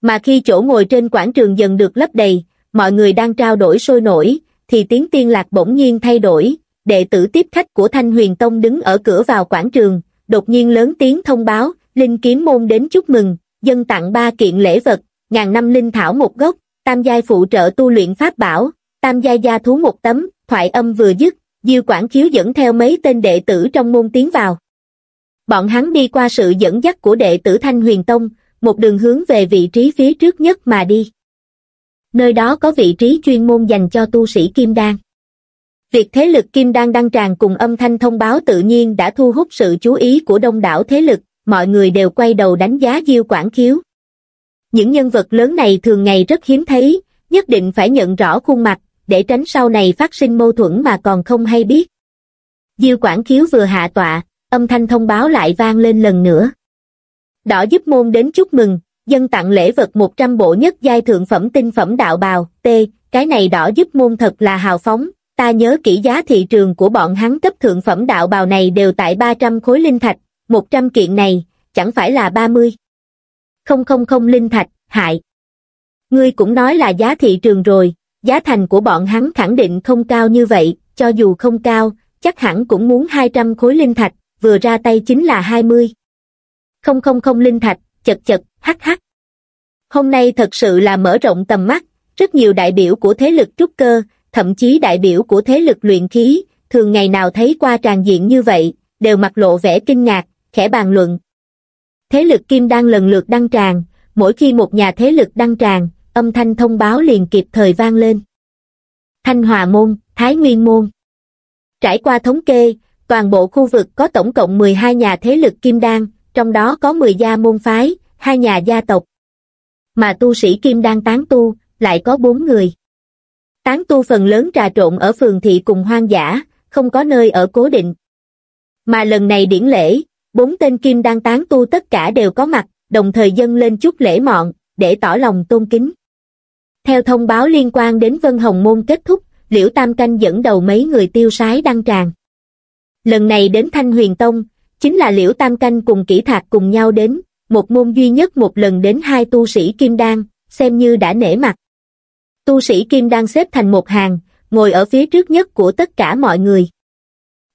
Speaker 1: Mà khi chỗ ngồi trên quảng trường dần được lấp đầy, mọi người đang trao đổi sôi nổi, thì tiếng tiên lạc bỗng nhiên thay đổi, đệ tử tiếp khách của Thanh Huyền Tông đứng ở cửa vào quảng trường, đột nhiên lớn tiếng thông báo, Linh Kiếm Môn đến chúc mừng, dân tặng ba kiện lễ vật, ngàn năm linh thảo một gốc, tam giai phụ trợ tu luyện pháp bảo, tam giai gia thú một tấm, thoại âm vừa dứt, Diêu Quảng Khiếu dẫn theo mấy tên đệ tử trong môn tiến vào. Bọn hắn đi qua sự dẫn dắt của đệ tử Thanh Huyền Tông, một đường hướng về vị trí phía trước nhất mà đi. Nơi đó có vị trí chuyên môn dành cho tu sĩ Kim Đan. Việc thế lực Kim Đan đăng tràn cùng âm thanh thông báo tự nhiên đã thu hút sự chú ý của đông đảo thế lực, mọi người đều quay đầu đánh giá Diêu Quảng Khiếu. Những nhân vật lớn này thường ngày rất hiếm thấy, nhất định phải nhận rõ khuôn mặt, để tránh sau này phát sinh mâu thuẫn mà còn không hay biết. Diêu Quảng Khiếu vừa hạ tọa, âm thanh thông báo lại vang lên lần nữa. Đỏ giúp môn đến chúc mừng, dân tặng lễ vật 100 bộ nhất giai thượng phẩm tinh phẩm đạo bào, t, cái này đỏ giúp môn thật là hào phóng, ta nhớ kỹ giá thị trường của bọn hắn cấp thượng phẩm đạo bào này đều tại 300 khối linh thạch, 100 kiện này, chẳng phải là 30. Không không không linh thạch, hại. Ngươi cũng nói là giá thị trường rồi, giá thành của bọn hắn khẳng định không cao như vậy, cho dù không cao, chắc hẳn cũng muốn 200 khối linh thạch, vừa ra tay chính là 20. Không không không linh thạch, chật chật, hắc hắc. Hôm nay thật sự là mở rộng tầm mắt, rất nhiều đại biểu của thế lực trúc cơ, thậm chí đại biểu của thế lực luyện khí, thường ngày nào thấy qua tràn diện như vậy, đều mặt lộ vẻ kinh ngạc, khẽ bàn luận. Thế lực kim đang lần lượt đăng tràn, mỗi khi một nhà thế lực đăng tràn, âm thanh thông báo liền kịp thời vang lên. Thanh Hòa Môn, Thái Nguyên Môn Trải qua thống kê, toàn bộ khu vực có tổng cộng 12 nhà thế lực kim đan, trong đó có 10 gia môn phái, hai nhà gia tộc. Mà tu sĩ kim đan tán tu, lại có 4 người. Tán tu phần lớn trà trộn ở phường thị cùng hoang dã, không có nơi ở cố định. Mà lần này điển lễ, bốn tên kim đang tán tu tất cả đều có mặt, đồng thời dâng lên chút lễ mọn, để tỏ lòng tôn kính. Theo thông báo liên quan đến Vân Hồng Môn kết thúc, Liễu Tam Canh dẫn đầu mấy người tiêu sái đăng tràng. Lần này đến Thanh Huyền Tông, chính là Liễu Tam Canh cùng kỹ thạc cùng nhau đến, một môn duy nhất một lần đến hai tu sĩ Kim Đan, xem như đã nể mặt. Tu sĩ Kim Đan xếp thành một hàng, ngồi ở phía trước nhất của tất cả mọi người.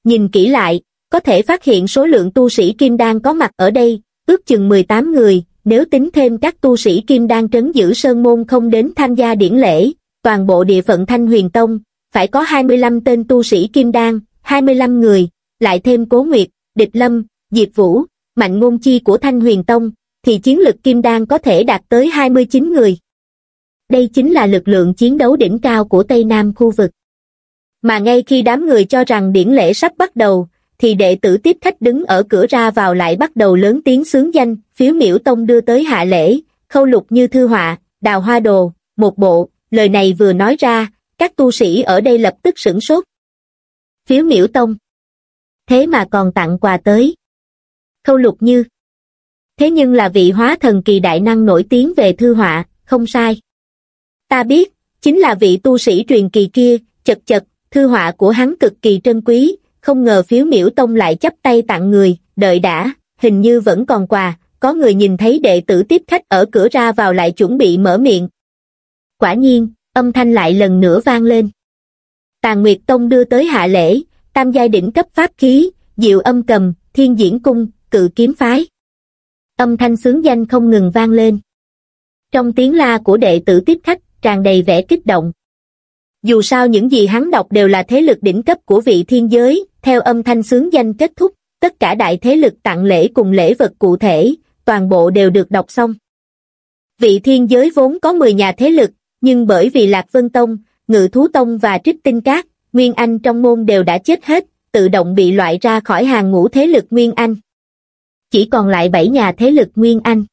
Speaker 1: Nhìn kỹ lại, có thể phát hiện số lượng tu sĩ Kim Đan có mặt ở đây, ước chừng 18 người, nếu tính thêm các tu sĩ Kim Đan trấn giữ Sơn Môn không đến tham gia điển lễ, toàn bộ địa phận Thanh Huyền Tông, phải có 25 tên tu sĩ Kim Đan, 25 người, lại thêm Cố Nguyệt, Địch Lâm, Diệp Vũ, mạnh ngôn chi của Thanh Huyền Tông, thì chiến lực kim đan có thể đạt tới 29 người. Đây chính là lực lượng chiến đấu đỉnh cao của Tây Nam khu vực. Mà ngay khi đám người cho rằng điển lễ sắp bắt đầu, thì đệ tử tiếp khách đứng ở cửa ra vào lại bắt đầu lớn tiếng sướng danh, phiếu miễu tông đưa tới hạ lễ, khâu lục như thư họa, đào hoa đồ, một bộ, lời này vừa nói ra, các tu sĩ ở đây lập tức sửng sốt. Phiếu miễu tông. Thế mà còn tặng quà tới. Khâu lục như. Thế nhưng là vị hóa thần kỳ đại năng nổi tiếng về thư họa, không sai. Ta biết, chính là vị tu sĩ truyền kỳ kia, chật chật, thư họa của hắn cực kỳ trân quý, không ngờ phiếu miễu tông lại chấp tay tặng người, đợi đã, hình như vẫn còn quà, có người nhìn thấy đệ tử tiếp khách ở cửa ra vào lại chuẩn bị mở miệng. Quả nhiên, âm thanh lại lần nữa vang lên. Tàn Nguyệt Tông đưa tới hạ lễ, tam giai đỉnh cấp pháp khí, diệu âm cầm, thiên diễn cung, cự kiếm phái. Âm thanh sướng danh không ngừng vang lên. Trong tiếng la của đệ tử tiếp khách, tràn đầy vẻ kích động. Dù sao những gì hắn đọc đều là thế lực đỉnh cấp của vị thiên giới, theo âm thanh sướng danh kết thúc, tất cả đại thế lực tặng lễ cùng lễ vật cụ thể, toàn bộ đều được đọc xong. Vị thiên giới vốn có 10 nhà thế lực, nhưng bởi vì Lạc Vân Tông, Ngự Thú Tông và Trích Tinh Cát, Nguyên Anh trong môn đều đã chết hết, tự động bị loại ra khỏi hàng ngũ thế lực Nguyên Anh. Chỉ còn lại 7 nhà thế lực Nguyên Anh.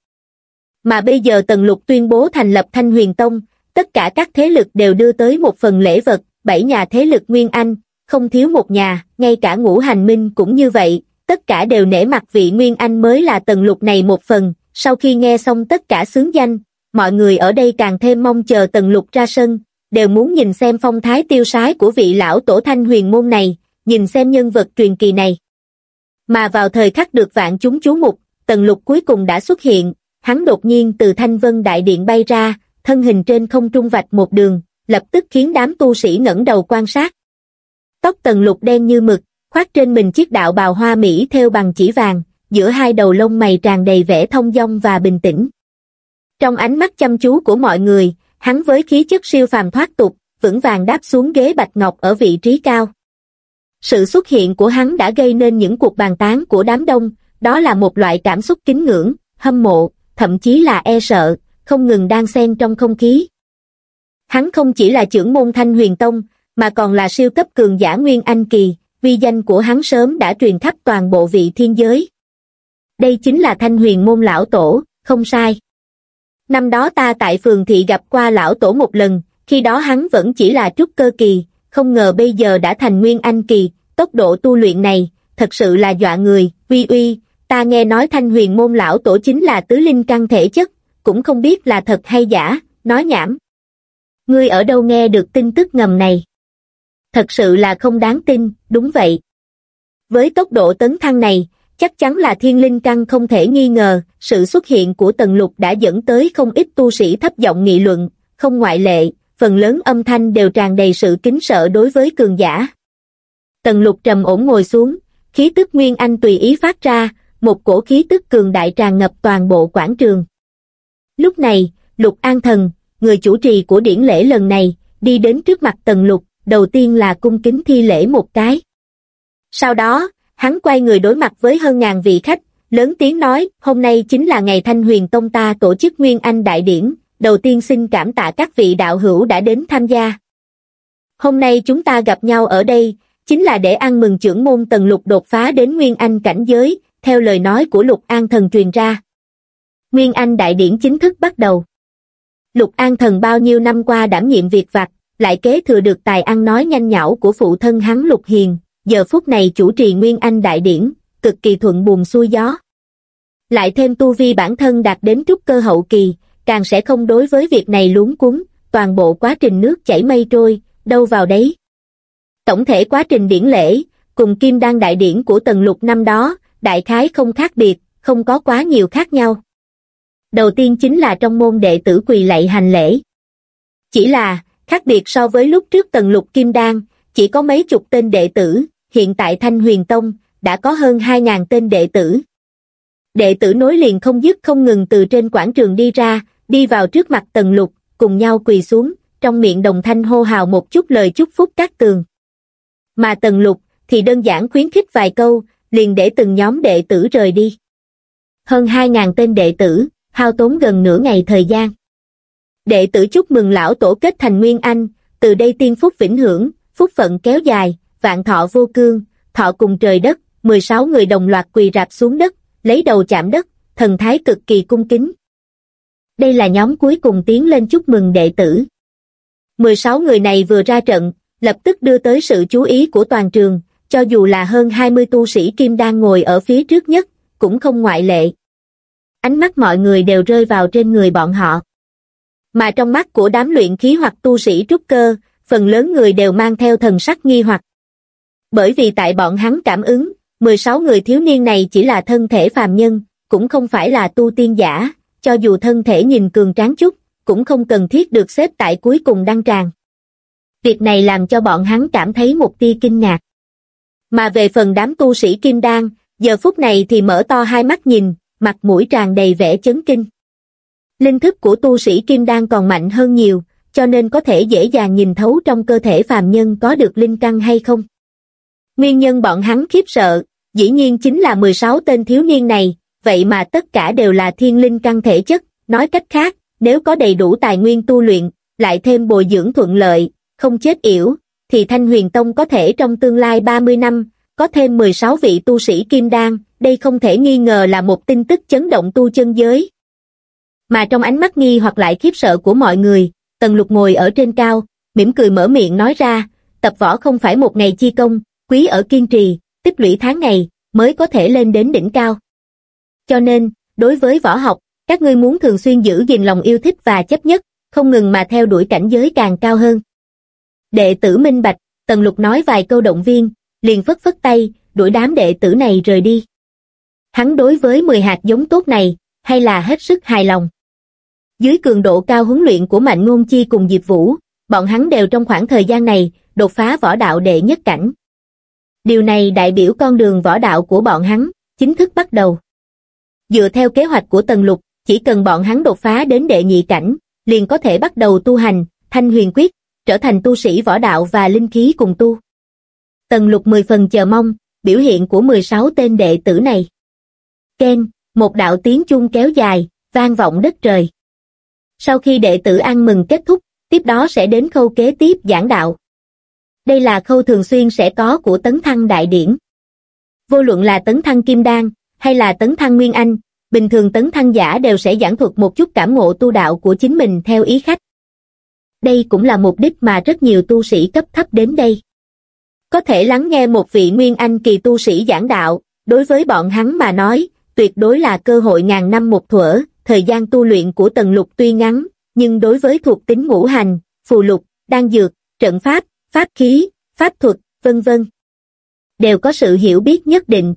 Speaker 1: Mà bây giờ Tần Lục tuyên bố thành lập Thanh Huyền Tông, tất cả các thế lực đều đưa tới một phần lễ vật, bảy nhà thế lực Nguyên Anh, không thiếu một nhà, ngay cả ngũ hành minh cũng như vậy, tất cả đều nể mặt vị Nguyên Anh mới là tầng Lục này một phần, sau khi nghe xong tất cả sướng danh, mọi người ở đây càng thêm mong chờ tầng Lục ra sân, đều muốn nhìn xem phong thái tiêu sái của vị lão tổ thanh huyền môn này, nhìn xem nhân vật truyền kỳ này. Mà vào thời khắc được vạn chúng chú mục, Tần Lục cuối cùng đã xuất hiện, hắn đột nhiên từ thanh vân đại điện bay ra, thân hình trên không trung vạch một đường, lập tức khiến đám tu sĩ ngẩng đầu quan sát. Tóc Tần Lục đen như mực, khoác trên mình chiếc đạo bào hoa mỹ theo bằng chỉ vàng, giữa hai đầu lông mày tràn đầy vẻ thông dong và bình tĩnh. Trong ánh mắt chăm chú của mọi người, hắn với khí chất siêu phàm thoát tục, vững vàng đáp xuống ghế bạch ngọc ở vị trí cao. Sự xuất hiện của hắn đã gây nên những cuộc bàn tán của đám đông, đó là một loại cảm xúc kính ngưỡng, hâm mộ, thậm chí là e sợ, không ngừng đang xen trong không khí. Hắn không chỉ là trưởng môn thanh huyền tông, mà còn là siêu cấp cường giả Nguyên Anh Kỳ, vi danh của hắn sớm đã truyền khắp toàn bộ vị thiên giới. Đây chính là thanh huyền môn lão tổ, không sai. Năm đó ta tại phường thị gặp qua lão tổ một lần, khi đó hắn vẫn chỉ là trúc cơ kỳ, không ngờ bây giờ đã thành nguyên anh kỳ, tốc độ tu luyện này, thật sự là dọa người, uy uy, ta nghe nói thanh huyền môn lão tổ chính là tứ linh căn thể chất, cũng không biết là thật hay giả, nói nhảm. Ngươi ở đâu nghe được tin tức ngầm này? Thật sự là không đáng tin, đúng vậy. Với tốc độ tấn thăng này, chắc chắn là thiên linh căn không thể nghi ngờ, sự xuất hiện của tần lục đã dẫn tới không ít tu sĩ thấp giọng nghị luận, không ngoại lệ, phần lớn âm thanh đều tràn đầy sự kính sợ đối với cường giả. Tần lục trầm ổn ngồi xuống, khí tức Nguyên Anh tùy ý phát ra, một cổ khí tức cường đại tràn ngập toàn bộ quảng trường. Lúc này, Lục An Thần, người chủ trì của điển lễ lần này, đi đến trước mặt Tần Lục, đầu tiên là cung kính thi lễ một cái. Sau đó, hắn quay người đối mặt với hơn ngàn vị khách, lớn tiếng nói, hôm nay chính là ngày Thanh Huyền Tông ta tổ chức Nguyên Anh Đại Điển, đầu tiên xin cảm tạ các vị đạo hữu đã đến tham gia. Hôm nay chúng ta gặp nhau ở đây, chính là để ăn mừng trưởng môn Tần Lục đột phá đến Nguyên Anh cảnh giới, theo lời nói của Lục An Thần truyền ra. Nguyên Anh Đại Điển chính thức bắt đầu. Lục An Thần bao nhiêu năm qua đảm nhiệm việc vặt, lại kế thừa được tài ăn nói nhanh nhảu của phụ thân hắn Lục Hiền, giờ phút này chủ trì Nguyên Anh Đại Điển, cực kỳ thuận buồm xuôi gió. Lại thêm tu vi bản thân đạt đến trúc cơ hậu kỳ, càng sẽ không đối với việc này luống cuống, toàn bộ quá trình nước chảy mây trôi, đâu vào đấy. Tổng thể quá trình điển lễ, cùng kim đan đại điển của tần lục năm đó, đại khái không khác biệt, không có quá nhiều khác nhau. Đầu tiên chính là trong môn đệ tử quỳ lạy hành lễ. Chỉ là, khác biệt so với lúc trước tần lục kim đan, chỉ có mấy chục tên đệ tử, hiện tại Thanh Huyền Tông, đã có hơn 2.000 tên đệ tử. Đệ tử nối liền không dứt không ngừng từ trên quảng trường đi ra, đi vào trước mặt tần lục, cùng nhau quỳ xuống, trong miệng đồng thanh hô hào một chút lời chúc phúc các tường. Mà tần lục, thì đơn giản khuyến khích vài câu, liền để từng nhóm đệ tử rời đi. hơn 2.000 tên đệ tử, hao tốn gần nửa ngày thời gian. Đệ tử chúc mừng lão tổ kết thành Nguyên Anh, từ đây tiên phúc vĩnh hưởng, phúc phận kéo dài, vạn thọ vô cương, thọ cùng trời đất, 16 người đồng loạt quỳ rạp xuống đất, lấy đầu chạm đất, thần thái cực kỳ cung kính. Đây là nhóm cuối cùng tiến lên chúc mừng đệ tử. 16 người này vừa ra trận, lập tức đưa tới sự chú ý của toàn trường, cho dù là hơn 20 tu sĩ kim đang ngồi ở phía trước nhất, cũng không ngoại lệ. Ánh mắt mọi người đều rơi vào trên người bọn họ. Mà trong mắt của đám luyện khí hoặc tu sĩ trúc cơ, phần lớn người đều mang theo thần sắc nghi hoặc. Bởi vì tại bọn hắn cảm ứng, 16 người thiếu niên này chỉ là thân thể phàm nhân, cũng không phải là tu tiên giả, cho dù thân thể nhìn cường tráng chút, cũng không cần thiết được xếp tại cuối cùng đăng tràng. Việc này làm cho bọn hắn cảm thấy một tia kinh ngạc. Mà về phần đám tu sĩ kim đan, giờ phút này thì mở to hai mắt nhìn, mặt mũi tràn đầy vẻ chấn kinh. Linh thức của tu sĩ kim đan còn mạnh hơn nhiều, cho nên có thể dễ dàng nhìn thấu trong cơ thể phàm nhân có được linh căn hay không. Nguyên nhân bọn hắn khiếp sợ, dĩ nhiên chính là 16 tên thiếu niên này, vậy mà tất cả đều là thiên linh căn thể chất, nói cách khác, nếu có đầy đủ tài nguyên tu luyện, lại thêm bồi dưỡng thuận lợi, không chết yểu, thì Thanh Huyền Tông có thể trong tương lai 30 năm, có thêm 16 vị tu sĩ kim đan, đây không thể nghi ngờ là một tin tức chấn động tu chân giới. Mà trong ánh mắt nghi hoặc lại khiếp sợ của mọi người, Tần Lục ngồi ở trên cao, mỉm cười mở miệng nói ra, tập võ không phải một ngày chi công, quý ở kiên trì, tích lũy tháng ngày, mới có thể lên đến đỉnh cao. Cho nên, đối với võ học, các ngươi muốn thường xuyên giữ gìn lòng yêu thích và chấp nhất, không ngừng mà theo đuổi cảnh giới càng cao hơn. Đệ tử minh bạch, Tần Lục nói vài câu động viên, liền phất phất tay, đuổi đám đệ tử này rời đi. Hắn đối với 10 hạt giống tốt này, hay là hết sức hài lòng. Dưới cường độ cao huấn luyện của Mạnh Ngôn Chi cùng Diệp Vũ, bọn hắn đều trong khoảng thời gian này, đột phá võ đạo đệ nhất cảnh. Điều này đại biểu con đường võ đạo của bọn hắn, chính thức bắt đầu. Dựa theo kế hoạch của Tần Lục, chỉ cần bọn hắn đột phá đến đệ nhị cảnh, liền có thể bắt đầu tu hành, thanh huyền quyết, trở thành tu sĩ võ đạo và linh khí cùng tu. Tần Lục mười phần chờ mong, biểu hiện của 16 tên đệ tử này. Ken, một đạo tiếng chuông kéo dài, vang vọng đất trời. Sau khi đệ tử ăn mừng kết thúc, tiếp đó sẽ đến khâu kế tiếp giảng đạo. Đây là khâu thường xuyên sẽ có của tấn thăng đại điển. Vô luận là tấn thăng kim đan, hay là tấn thăng nguyên anh, bình thường tấn thăng giả đều sẽ giảng thuật một chút cảm ngộ tu đạo của chính mình theo ý khách. Đây cũng là mục đích mà rất nhiều tu sĩ cấp thấp đến đây. Có thể lắng nghe một vị nguyên anh kỳ tu sĩ giảng đạo, đối với bọn hắn mà nói, tuyệt đối là cơ hội ngàn năm một thuở, thời gian tu luyện của tần lục tuy ngắn, nhưng đối với thuộc tính ngũ hành, phù lục, đan dược, trận pháp, pháp khí, pháp thuật, vân vân đều có sự hiểu biết nhất định.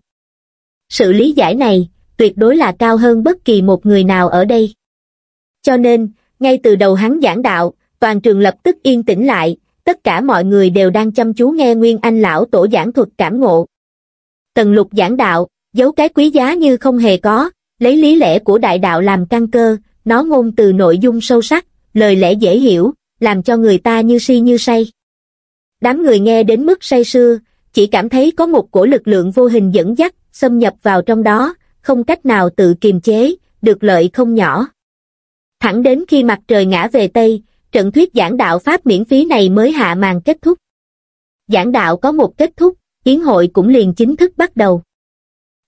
Speaker 1: Sự lý giải này, tuyệt đối là cao hơn bất kỳ một người nào ở đây. Cho nên, ngay từ đầu hắn giảng đạo, toàn trường lập tức yên tĩnh lại, tất cả mọi người đều đang chăm chú nghe Nguyên Anh lão tổ giảng thuật cảm ngộ. Tần lục giảng đạo, giấu cái quý giá như không hề có, lấy lý lẽ của đại đạo làm căn cơ, nó ngôn từ nội dung sâu sắc, lời lẽ dễ hiểu, làm cho người ta như si như say. Đám người nghe đến mức say sưa, chỉ cảm thấy có một cổ lực lượng vô hình dẫn dắt, xâm nhập vào trong đó, không cách nào tự kiềm chế, được lợi không nhỏ. Thẳng đến khi mặt trời ngã về Tây, trận thuyết giảng đạo Pháp miễn phí này mới hạ màn kết thúc. Giảng đạo có một kết thúc, yến hội cũng liền chính thức bắt đầu.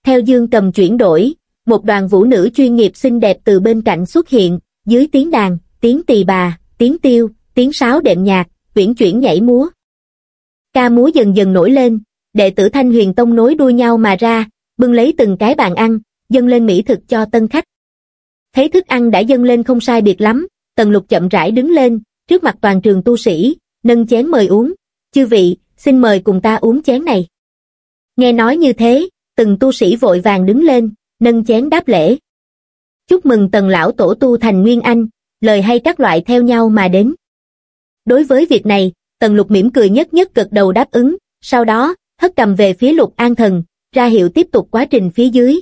Speaker 1: Theo dương cầm chuyển đổi, một đoàn vũ nữ chuyên nghiệp xinh đẹp từ bên cạnh xuất hiện, dưới tiếng đàn, tiếng tỳ bà, tiếng tiêu, tiếng sáo đệm nhạc, uyển chuyển nhảy múa. Ca múa dần dần nổi lên, đệ tử Thanh Huyền Tông nối đuôi nhau mà ra, bưng lấy từng cái bàn ăn, dâng lên mỹ thực cho tân khách. Thấy thức ăn đã dâng lên không sai biệt lắm, Tần Lục chậm rãi đứng lên, trước mặt toàn trường tu sĩ, nâng chén mời uống. Chư vị, xin mời cùng ta uống chén này. Nghe nói như thế, từng tu sĩ vội vàng đứng lên, nâng chén đáp lễ. Chúc mừng tần lão tổ tu thành Nguyên Anh, lời hay các loại theo nhau mà đến. Đối với việc này, tần lục mỉm cười nhất nhất cực đầu đáp ứng, sau đó, hất cầm về phía lục an thần, ra hiệu tiếp tục quá trình phía dưới.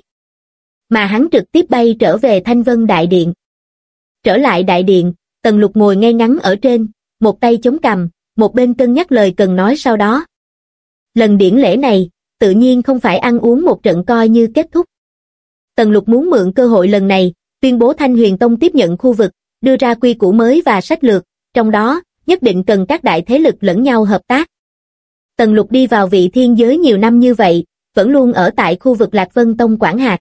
Speaker 1: Mà hắn trực tiếp bay trở về Thanh Vân Đại Điện. Trở lại Đại Điện, Tần Lục ngồi ngay ngắn ở trên, một tay chống cầm, một bên cân nhắc lời cần nói sau đó. Lần điển lễ này, tự nhiên không phải ăn uống một trận coi như kết thúc. Tần Lục muốn mượn cơ hội lần này, tuyên bố Thanh Huyền Tông tiếp nhận khu vực, đưa ra quy củ mới và sách lược, trong đó, nhất định cần các đại thế lực lẫn nhau hợp tác. Tần Lục đi vào vị thiên giới nhiều năm như vậy, vẫn luôn ở tại khu vực Lạc Vân Tông quản hạt.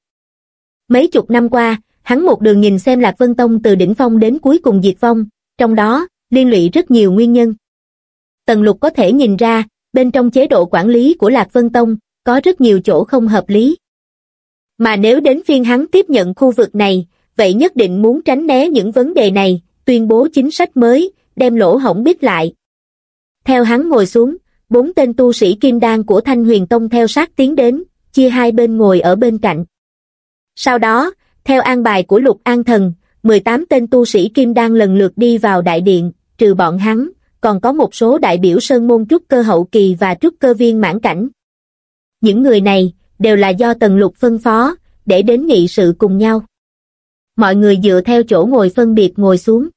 Speaker 1: Mấy chục năm qua, hắn một đường nhìn xem Lạc Vân Tông từ đỉnh phong đến cuối cùng diệt vong, trong đó, liên lụy rất nhiều nguyên nhân. Tần Lục có thể nhìn ra, bên trong chế độ quản lý của Lạc Vân Tông, có rất nhiều chỗ không hợp lý. Mà nếu đến phiên hắn tiếp nhận khu vực này, vậy nhất định muốn tránh né những vấn đề này, tuyên bố chính sách mới, đem lỗ hổng biết lại. Theo hắn ngồi xuống, bốn tên tu sĩ kim đan của Thanh Huyền Tông theo sát tiến đến, chia hai bên ngồi ở bên cạnh. Sau đó, theo an bài của Lục An Thần, 18 tên tu sĩ kim đan lần lượt đi vào đại điện, trừ bọn hắn, còn có một số đại biểu sơn môn trúc cơ hậu kỳ và trúc cơ viên mãn cảnh. Những người này, đều là do Tần Lục phân phó, để đến nghị sự cùng nhau. Mọi người dựa theo chỗ ngồi phân biệt ngồi xuống.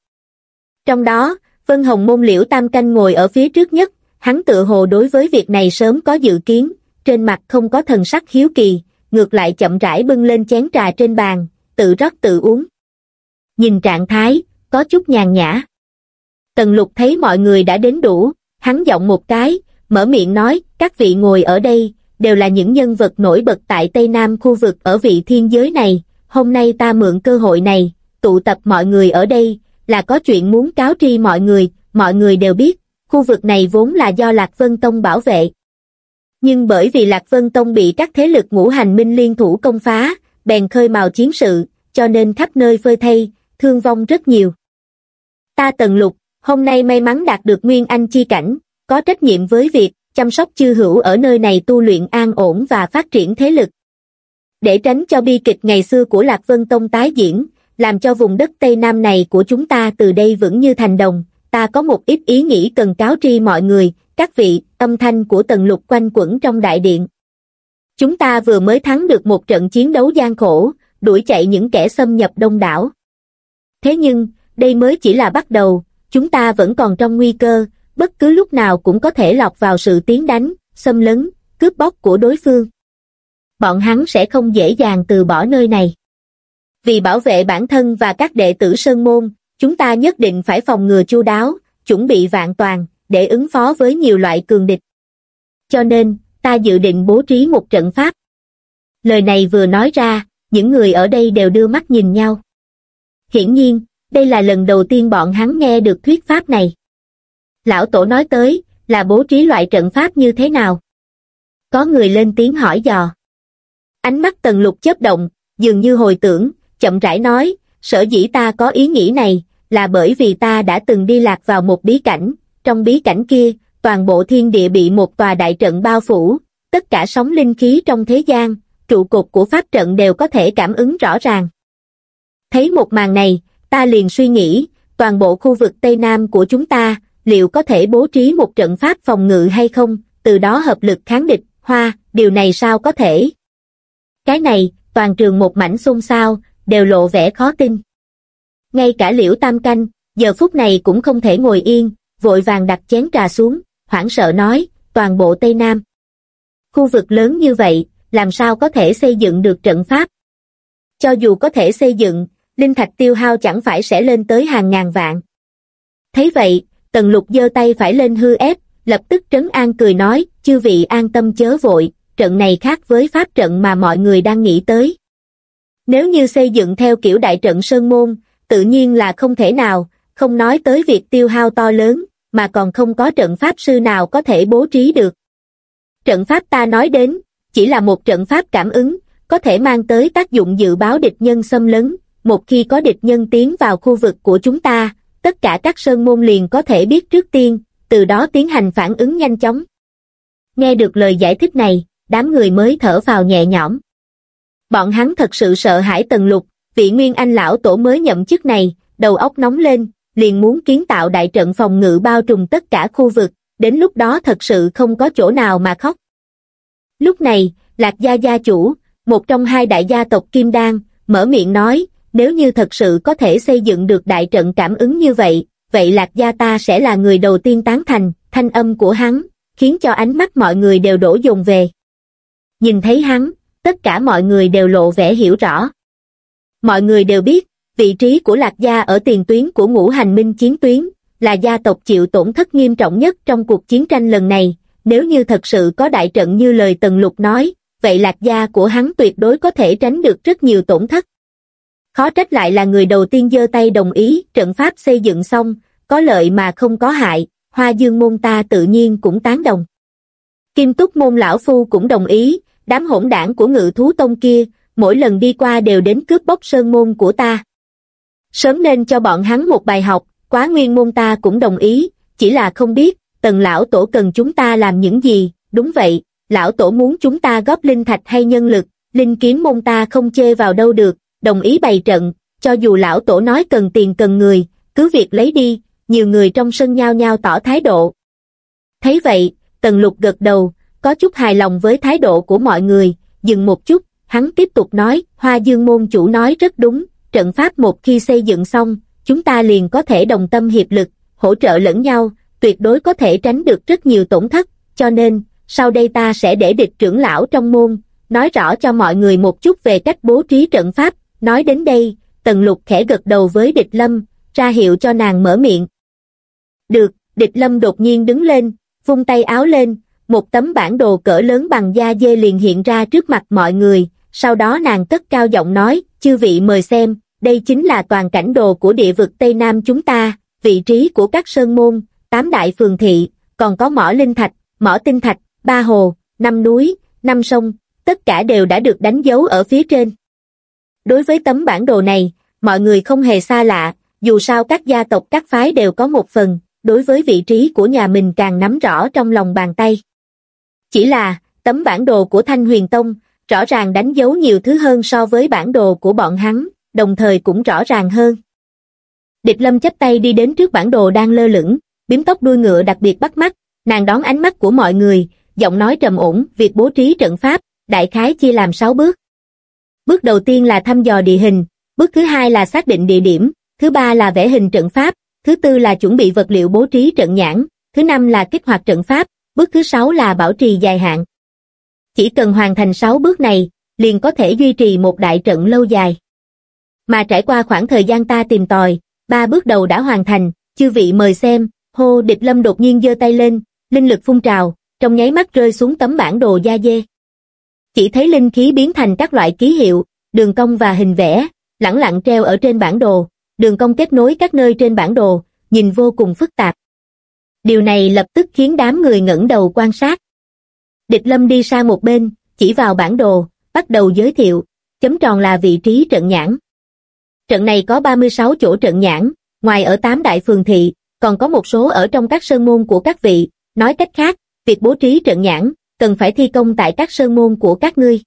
Speaker 1: Trong đó, Vân Hồng Môn Liễu Tam Canh ngồi ở phía trước nhất, hắn tự hồ đối với việc này sớm có dự kiến, trên mặt không có thần sắc hiếu kỳ, ngược lại chậm rãi bưng lên chén trà trên bàn, tự rót tự uống. Nhìn trạng thái, có chút nhàn nhã. Tần lục thấy mọi người đã đến đủ, hắn giọng một cái, mở miệng nói, các vị ngồi ở đây, đều là những nhân vật nổi bật tại Tây Nam khu vực ở vị thiên giới này, hôm nay ta mượn cơ hội này, tụ tập mọi người ở đây, là có chuyện muốn cáo tri mọi người, mọi người đều biết, khu vực này vốn là do Lạc Vân Tông bảo vệ. Nhưng bởi vì Lạc Vân Tông bị các thế lực ngũ hành minh liên thủ công phá, bèn khơi mào chiến sự, cho nên khắp nơi phơi thay, thương vong rất nhiều. Ta Tần Lục, hôm nay may mắn đạt được Nguyên Anh chi cảnh, có trách nhiệm với việc chăm sóc chư hữu ở nơi này tu luyện an ổn và phát triển thế lực. Để tránh cho bi kịch ngày xưa của Lạc Vân Tông tái diễn, làm cho vùng đất Tây Nam này của chúng ta từ đây vững như thành đồng, ta có một ít ý nghĩ cần cáo tri mọi người, các vị, âm thanh của tần lục quanh quẩn trong đại điện. Chúng ta vừa mới thắng được một trận chiến đấu gian khổ, đuổi chạy những kẻ xâm nhập đông đảo. Thế nhưng, đây mới chỉ là bắt đầu, chúng ta vẫn còn trong nguy cơ, bất cứ lúc nào cũng có thể lọt vào sự tiến đánh, xâm lấn, cướp bóc của đối phương. Bọn hắn sẽ không dễ dàng từ bỏ nơi này. Vì bảo vệ bản thân và các đệ tử Sơn Môn, chúng ta nhất định phải phòng ngừa chu đáo, chuẩn bị vạn toàn, để ứng phó với nhiều loại cường địch. Cho nên, ta dự định bố trí một trận pháp. Lời này vừa nói ra, những người ở đây đều đưa mắt nhìn nhau. Hiển nhiên, đây là lần đầu tiên bọn hắn nghe được thuyết pháp này. Lão Tổ nói tới, là bố trí loại trận pháp như thế nào? Có người lên tiếng hỏi dò. Ánh mắt tần lục chớp động, dường như hồi tưởng, chậm rãi nói, sở dĩ ta có ý nghĩ này, là bởi vì ta đã từng đi lạc vào một bí cảnh, trong bí cảnh kia, toàn bộ thiên địa bị một tòa đại trận bao phủ, tất cả sóng linh khí trong thế gian, trụ cột của pháp trận đều có thể cảm ứng rõ ràng. Thấy một màn này, ta liền suy nghĩ, toàn bộ khu vực Tây Nam của chúng ta, liệu có thể bố trí một trận pháp phòng ngự hay không, từ đó hợp lực kháng địch, hoa, điều này sao có thể? Cái này, toàn trường một mảnh xôn xao, đều lộ vẻ khó tin. Ngay cả liễu tam canh, giờ phút này cũng không thể ngồi yên, vội vàng đặt chén trà xuống, hoảng sợ nói, toàn bộ Tây Nam. Khu vực lớn như vậy, làm sao có thể xây dựng được trận pháp? Cho dù có thể xây dựng, linh thạch tiêu hao chẳng phải sẽ lên tới hàng ngàn vạn. Thấy vậy, Tần Lục giơ tay phải lên hư ép, lập tức trấn an cười nói, chư vị an tâm chớ vội, trận này khác với pháp trận mà mọi người đang nghĩ tới. Nếu như xây dựng theo kiểu đại trận Sơn Môn, tự nhiên là không thể nào, không nói tới việc tiêu hao to lớn, mà còn không có trận pháp sư nào có thể bố trí được. Trận pháp ta nói đến, chỉ là một trận pháp cảm ứng, có thể mang tới tác dụng dự báo địch nhân xâm lấn, một khi có địch nhân tiến vào khu vực của chúng ta, tất cả các sơn môn liền có thể biết trước tiên, từ đó tiến hành phản ứng nhanh chóng. Nghe được lời giải thích này, đám người mới thở vào nhẹ nhõm. Bọn hắn thật sự sợ hãi tần lục, vị nguyên anh lão tổ mới nhậm chức này, đầu óc nóng lên, liền muốn kiến tạo đại trận phòng ngự bao trùm tất cả khu vực, đến lúc đó thật sự không có chỗ nào mà khóc. Lúc này, Lạc Gia gia chủ, một trong hai đại gia tộc Kim Đan, mở miệng nói, nếu như thật sự có thể xây dựng được đại trận cảm ứng như vậy, vậy Lạc Gia ta sẽ là người đầu tiên tán thành, thanh âm của hắn, khiến cho ánh mắt mọi người đều đổ dồn về. Nhìn thấy hắn, tất cả mọi người đều lộ vẻ hiểu rõ. Mọi người đều biết, vị trí của Lạc Gia ở tiền tuyến của ngũ hành minh chiến tuyến, là gia tộc chịu tổn thất nghiêm trọng nhất trong cuộc chiến tranh lần này, nếu như thật sự có đại trận như lời Tần Lục nói, vậy Lạc Gia của hắn tuyệt đối có thể tránh được rất nhiều tổn thất. Khó trách lại là người đầu tiên giơ tay đồng ý, trận pháp xây dựng xong, có lợi mà không có hại, Hoa Dương môn ta tự nhiên cũng tán đồng. Kim Túc môn lão phu cũng đồng ý, đám hỗn đảng của ngự thú tông kia, mỗi lần đi qua đều đến cướp bóc sơn môn của ta. Sớm nên cho bọn hắn một bài học, quá nguyên môn ta cũng đồng ý, chỉ là không biết, tần lão tổ cần chúng ta làm những gì, đúng vậy, lão tổ muốn chúng ta góp linh thạch hay nhân lực, linh kiếm môn ta không chê vào đâu được, đồng ý bày trận, cho dù lão tổ nói cần tiền cần người, cứ việc lấy đi, nhiều người trong sân nhao nhao tỏ thái độ. Thấy vậy, tần lục gật đầu, có chút hài lòng với thái độ của mọi người, dừng một chút, hắn tiếp tục nói, hoa dương môn chủ nói rất đúng, trận pháp một khi xây dựng xong, chúng ta liền có thể đồng tâm hiệp lực, hỗ trợ lẫn nhau, tuyệt đối có thể tránh được rất nhiều tổn thất, cho nên, sau đây ta sẽ để địch trưởng lão trong môn, nói rõ cho mọi người một chút về cách bố trí trận pháp, nói đến đây, tần lục khẽ gật đầu với địch lâm, ra hiệu cho nàng mở miệng. Được, địch lâm đột nhiên đứng lên, vung tay áo lên, một tấm bản đồ cỡ lớn bằng da dê liền hiện ra trước mặt mọi người, sau đó nàng cất cao giọng nói, chư vị mời xem, đây chính là toàn cảnh đồ của địa vực Tây Nam chúng ta, vị trí của các sơn môn, tám đại phường thị, còn có mỏ linh thạch, mỏ tinh thạch, ba hồ, năm núi, năm sông, tất cả đều đã được đánh dấu ở phía trên. Đối với tấm bản đồ này, mọi người không hề xa lạ, dù sao các gia tộc các phái đều có một phần, đối với vị trí của nhà mình càng nắm rõ trong lòng bàn tay. Chỉ là, tấm bản đồ của Thanh Huyền Tông, rõ ràng đánh dấu nhiều thứ hơn so với bản đồ của bọn hắn, đồng thời cũng rõ ràng hơn. Địch lâm chấp tay đi đến trước bản đồ đang lơ lửng, biếm tóc đuôi ngựa đặc biệt bắt mắt, nàng đón ánh mắt của mọi người, giọng nói trầm ổn, việc bố trí trận pháp, đại khái chia làm 6 bước. Bước đầu tiên là thăm dò địa hình, bước thứ hai là xác định địa điểm, thứ ba là vẽ hình trận pháp, thứ tư là chuẩn bị vật liệu bố trí trận nhãn, thứ năm là kích hoạt trận pháp, bước thứ sáu là bảo trì dài hạn. Chỉ cần hoàn thành 6 bước này, liền có thể duy trì một đại trận lâu dài. Mà trải qua khoảng thời gian ta tìm tòi, ba bước đầu đã hoàn thành, chư vị mời xem, hô địch lâm đột nhiên giơ tay lên, linh lực phun trào, trong nháy mắt rơi xuống tấm bản đồ da dê. Chỉ thấy linh khí biến thành các loại ký hiệu, đường cong và hình vẽ, lẳng lặng treo ở trên bản đồ, đường cong kết nối các nơi trên bản đồ, nhìn vô cùng phức tạp. Điều này lập tức khiến đám người ngẩng đầu quan sát. Địch lâm đi sang một bên, chỉ vào bản đồ, bắt đầu giới thiệu, chấm tròn là vị trí trận nhãn. Trận này có 36 chỗ trận nhãn, ngoài ở 8 đại phường thị, còn có một số ở trong các sơn môn của các vị, nói cách khác, việc bố trí trận nhãn, cần phải thi công tại các sơn môn của các ngươi.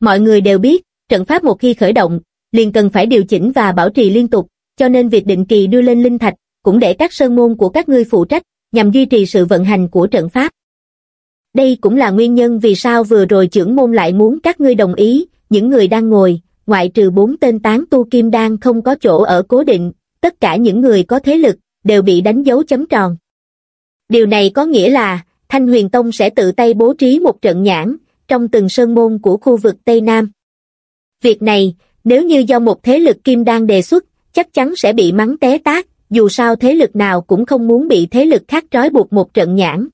Speaker 1: Mọi người đều biết, trận pháp một khi khởi động, liền cần phải điều chỉnh và bảo trì liên tục, cho nên việc định kỳ đưa lên linh thạch, cũng để các sơn môn của các ngươi phụ trách, nhằm duy trì sự vận hành của trận pháp. Đây cũng là nguyên nhân vì sao vừa rồi trưởng môn lại muốn các ngươi đồng ý, những người đang ngồi, ngoại trừ bốn tên tán tu kim đan không có chỗ ở cố định, tất cả những người có thế lực, đều bị đánh dấu chấm tròn. Điều này có nghĩa là, Thanh Huyền Tông sẽ tự tay bố trí một trận nhãn, trong từng sơn môn của khu vực Tây Nam. Việc này, nếu như do một thế lực kim đan đề xuất, chắc chắn sẽ bị mắng té tát, dù sao thế lực nào cũng không muốn bị thế lực khác trói buộc một trận nhãn.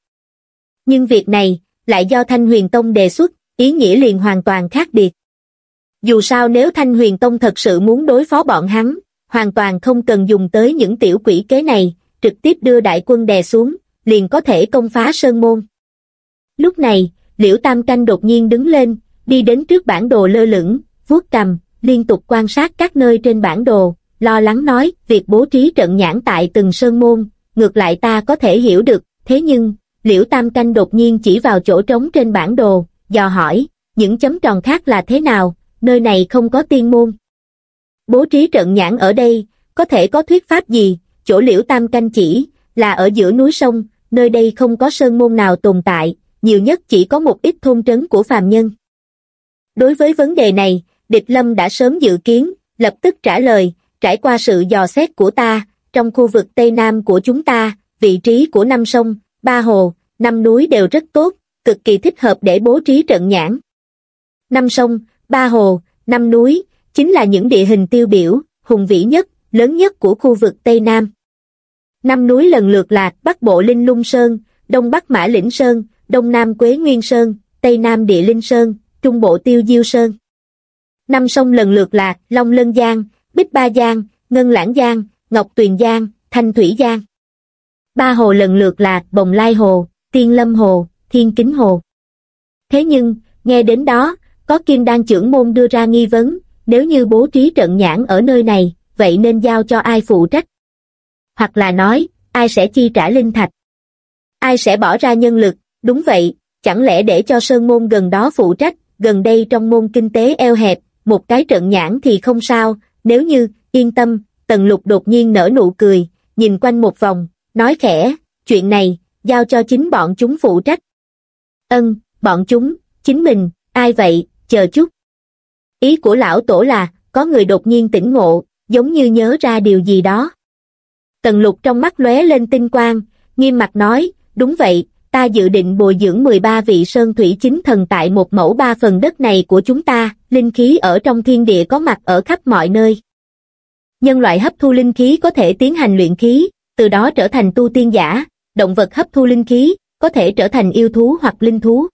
Speaker 1: Nhưng việc này, lại do Thanh Huyền Tông đề xuất, ý nghĩa liền hoàn toàn khác biệt. Dù sao nếu Thanh Huyền Tông thật sự muốn đối phó bọn hắn, hoàn toàn không cần dùng tới những tiểu quỷ kế này, trực tiếp đưa đại quân đè xuống, liền có thể công phá sơn môn. Lúc này, Liễu Tam Canh đột nhiên đứng lên, đi đến trước bản đồ lơ lửng, vuốt cầm, liên tục quan sát các nơi trên bản đồ, lo lắng nói, việc bố trí trận nhãn tại từng sơn môn, ngược lại ta có thể hiểu được, thế nhưng, Liễu Tam Canh đột nhiên chỉ vào chỗ trống trên bản đồ, dò hỏi, những chấm tròn khác là thế nào, nơi này không có tiên môn. Bố trí trận nhãn ở đây, có thể có thuyết pháp gì, chỗ Liễu Tam Canh chỉ, là ở giữa núi sông, nơi đây không có sơn môn nào tồn tại, nhiều nhất chỉ có một ít thôn trấn của phàm nhân. Đối với vấn đề này, địch lâm đã sớm dự kiến, lập tức trả lời, trải qua sự dò xét của ta, trong khu vực Tây Nam của chúng ta, vị trí của năm sông, ba hồ, năm núi đều rất tốt, cực kỳ thích hợp để bố trí trận nhãn. Năm sông, ba hồ, năm núi, chính là những địa hình tiêu biểu, hùng vĩ nhất, lớn nhất của khu vực Tây Nam. Năm núi lần lượt là Bắc Bộ Linh Lung Sơn, Đông Bắc Mã Lĩnh Sơn, Đông Nam Quế Nguyên Sơn, Tây Nam Địa Linh Sơn, Trung Bộ Tiêu Diêu Sơn. Năm sông lần lượt là Long Lân Giang, Bích Ba Giang, Ngân Lãng Giang, Ngọc Tuyền Giang, Thanh Thủy Giang. Ba hồ lần lượt là Bồng Lai Hồ, Tiên Lâm Hồ, Thiên Kính Hồ. Thế nhưng, nghe đến đó, có kim đan trưởng môn đưa ra nghi vấn, nếu như bố trí trận nhãn ở nơi này, vậy nên giao cho ai phụ trách? Hoặc là nói, ai sẽ chi trả linh thạch? Ai sẽ bỏ ra nhân lực? Đúng vậy, chẳng lẽ để cho sơn môn gần đó phụ trách, gần đây trong môn kinh tế eo hẹp, một cái trận nhãn thì không sao, nếu như, yên tâm, tần lục đột nhiên nở nụ cười, nhìn quanh một vòng, nói khẽ, chuyện này, giao cho chính bọn chúng phụ trách. Ân, bọn chúng, chính mình, ai vậy, chờ chút. Ý của lão tổ là, có người đột nhiên tỉnh ngộ, giống như nhớ ra điều gì đó. Tần lục trong mắt lóe lên tinh quang, nghiêm mặt nói, đúng vậy, ta dự định bồi dưỡng 13 vị sơn thủy chính thần tại một mẫu ba phần đất này của chúng ta, linh khí ở trong thiên địa có mặt ở khắp mọi nơi. Nhân loại hấp thu linh khí có thể tiến hành luyện khí, từ đó trở thành tu tiên giả, động vật hấp thu linh khí, có thể trở thành yêu thú hoặc linh thú.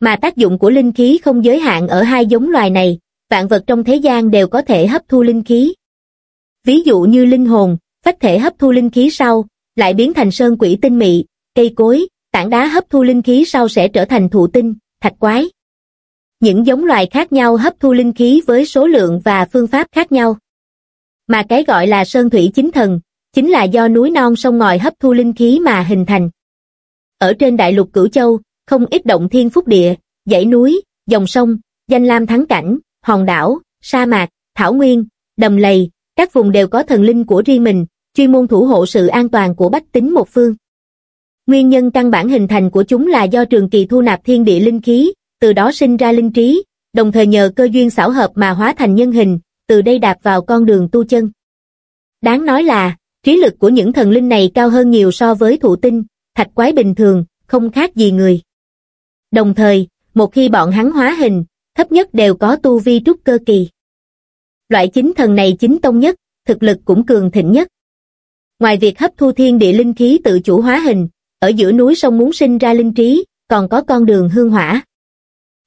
Speaker 1: Mà tác dụng của linh khí không giới hạn ở hai giống loài này, vạn vật trong thế gian đều có thể hấp thu linh khí. Ví dụ như linh hồn, phách thể hấp thu linh khí sau, lại biến thành sơn quỷ tinh mị, cây cối, tảng đá hấp thu linh khí sau sẽ trở thành thụ tinh, thạch quái. Những giống loài khác nhau hấp thu linh khí với số lượng và phương pháp khác nhau. Mà cái gọi là sơn thủy chính thần, chính là do núi non sông ngòi hấp thu linh khí mà hình thành. Ở trên đại lục Cửu Châu, không ít động thiên phúc địa, dãy núi, dòng sông, danh lam thắng cảnh, hòn đảo, sa mạc, thảo nguyên, đầm lầy, các vùng đều có thần linh của riêng mình, chuyên môn thủ hộ sự an toàn của bách tính một phương. Nguyên nhân căn bản hình thành của chúng là do trường kỳ thu nạp thiên địa linh khí, từ đó sinh ra linh trí, đồng thời nhờ cơ duyên xảo hợp mà hóa thành nhân hình, từ đây đạp vào con đường tu chân. Đáng nói là, trí lực của những thần linh này cao hơn nhiều so với thụ tinh, thạch quái bình thường, không khác gì người. Đồng thời, một khi bọn hắn hóa hình, thấp nhất đều có tu vi trúc cơ kỳ. Loại chính thần này chính tông nhất, thực lực cũng cường thịnh nhất. Ngoài việc hấp thu thiên địa linh khí tự chủ hóa hình, ở giữa núi sông muốn sinh ra linh trí, còn có con đường hương hỏa.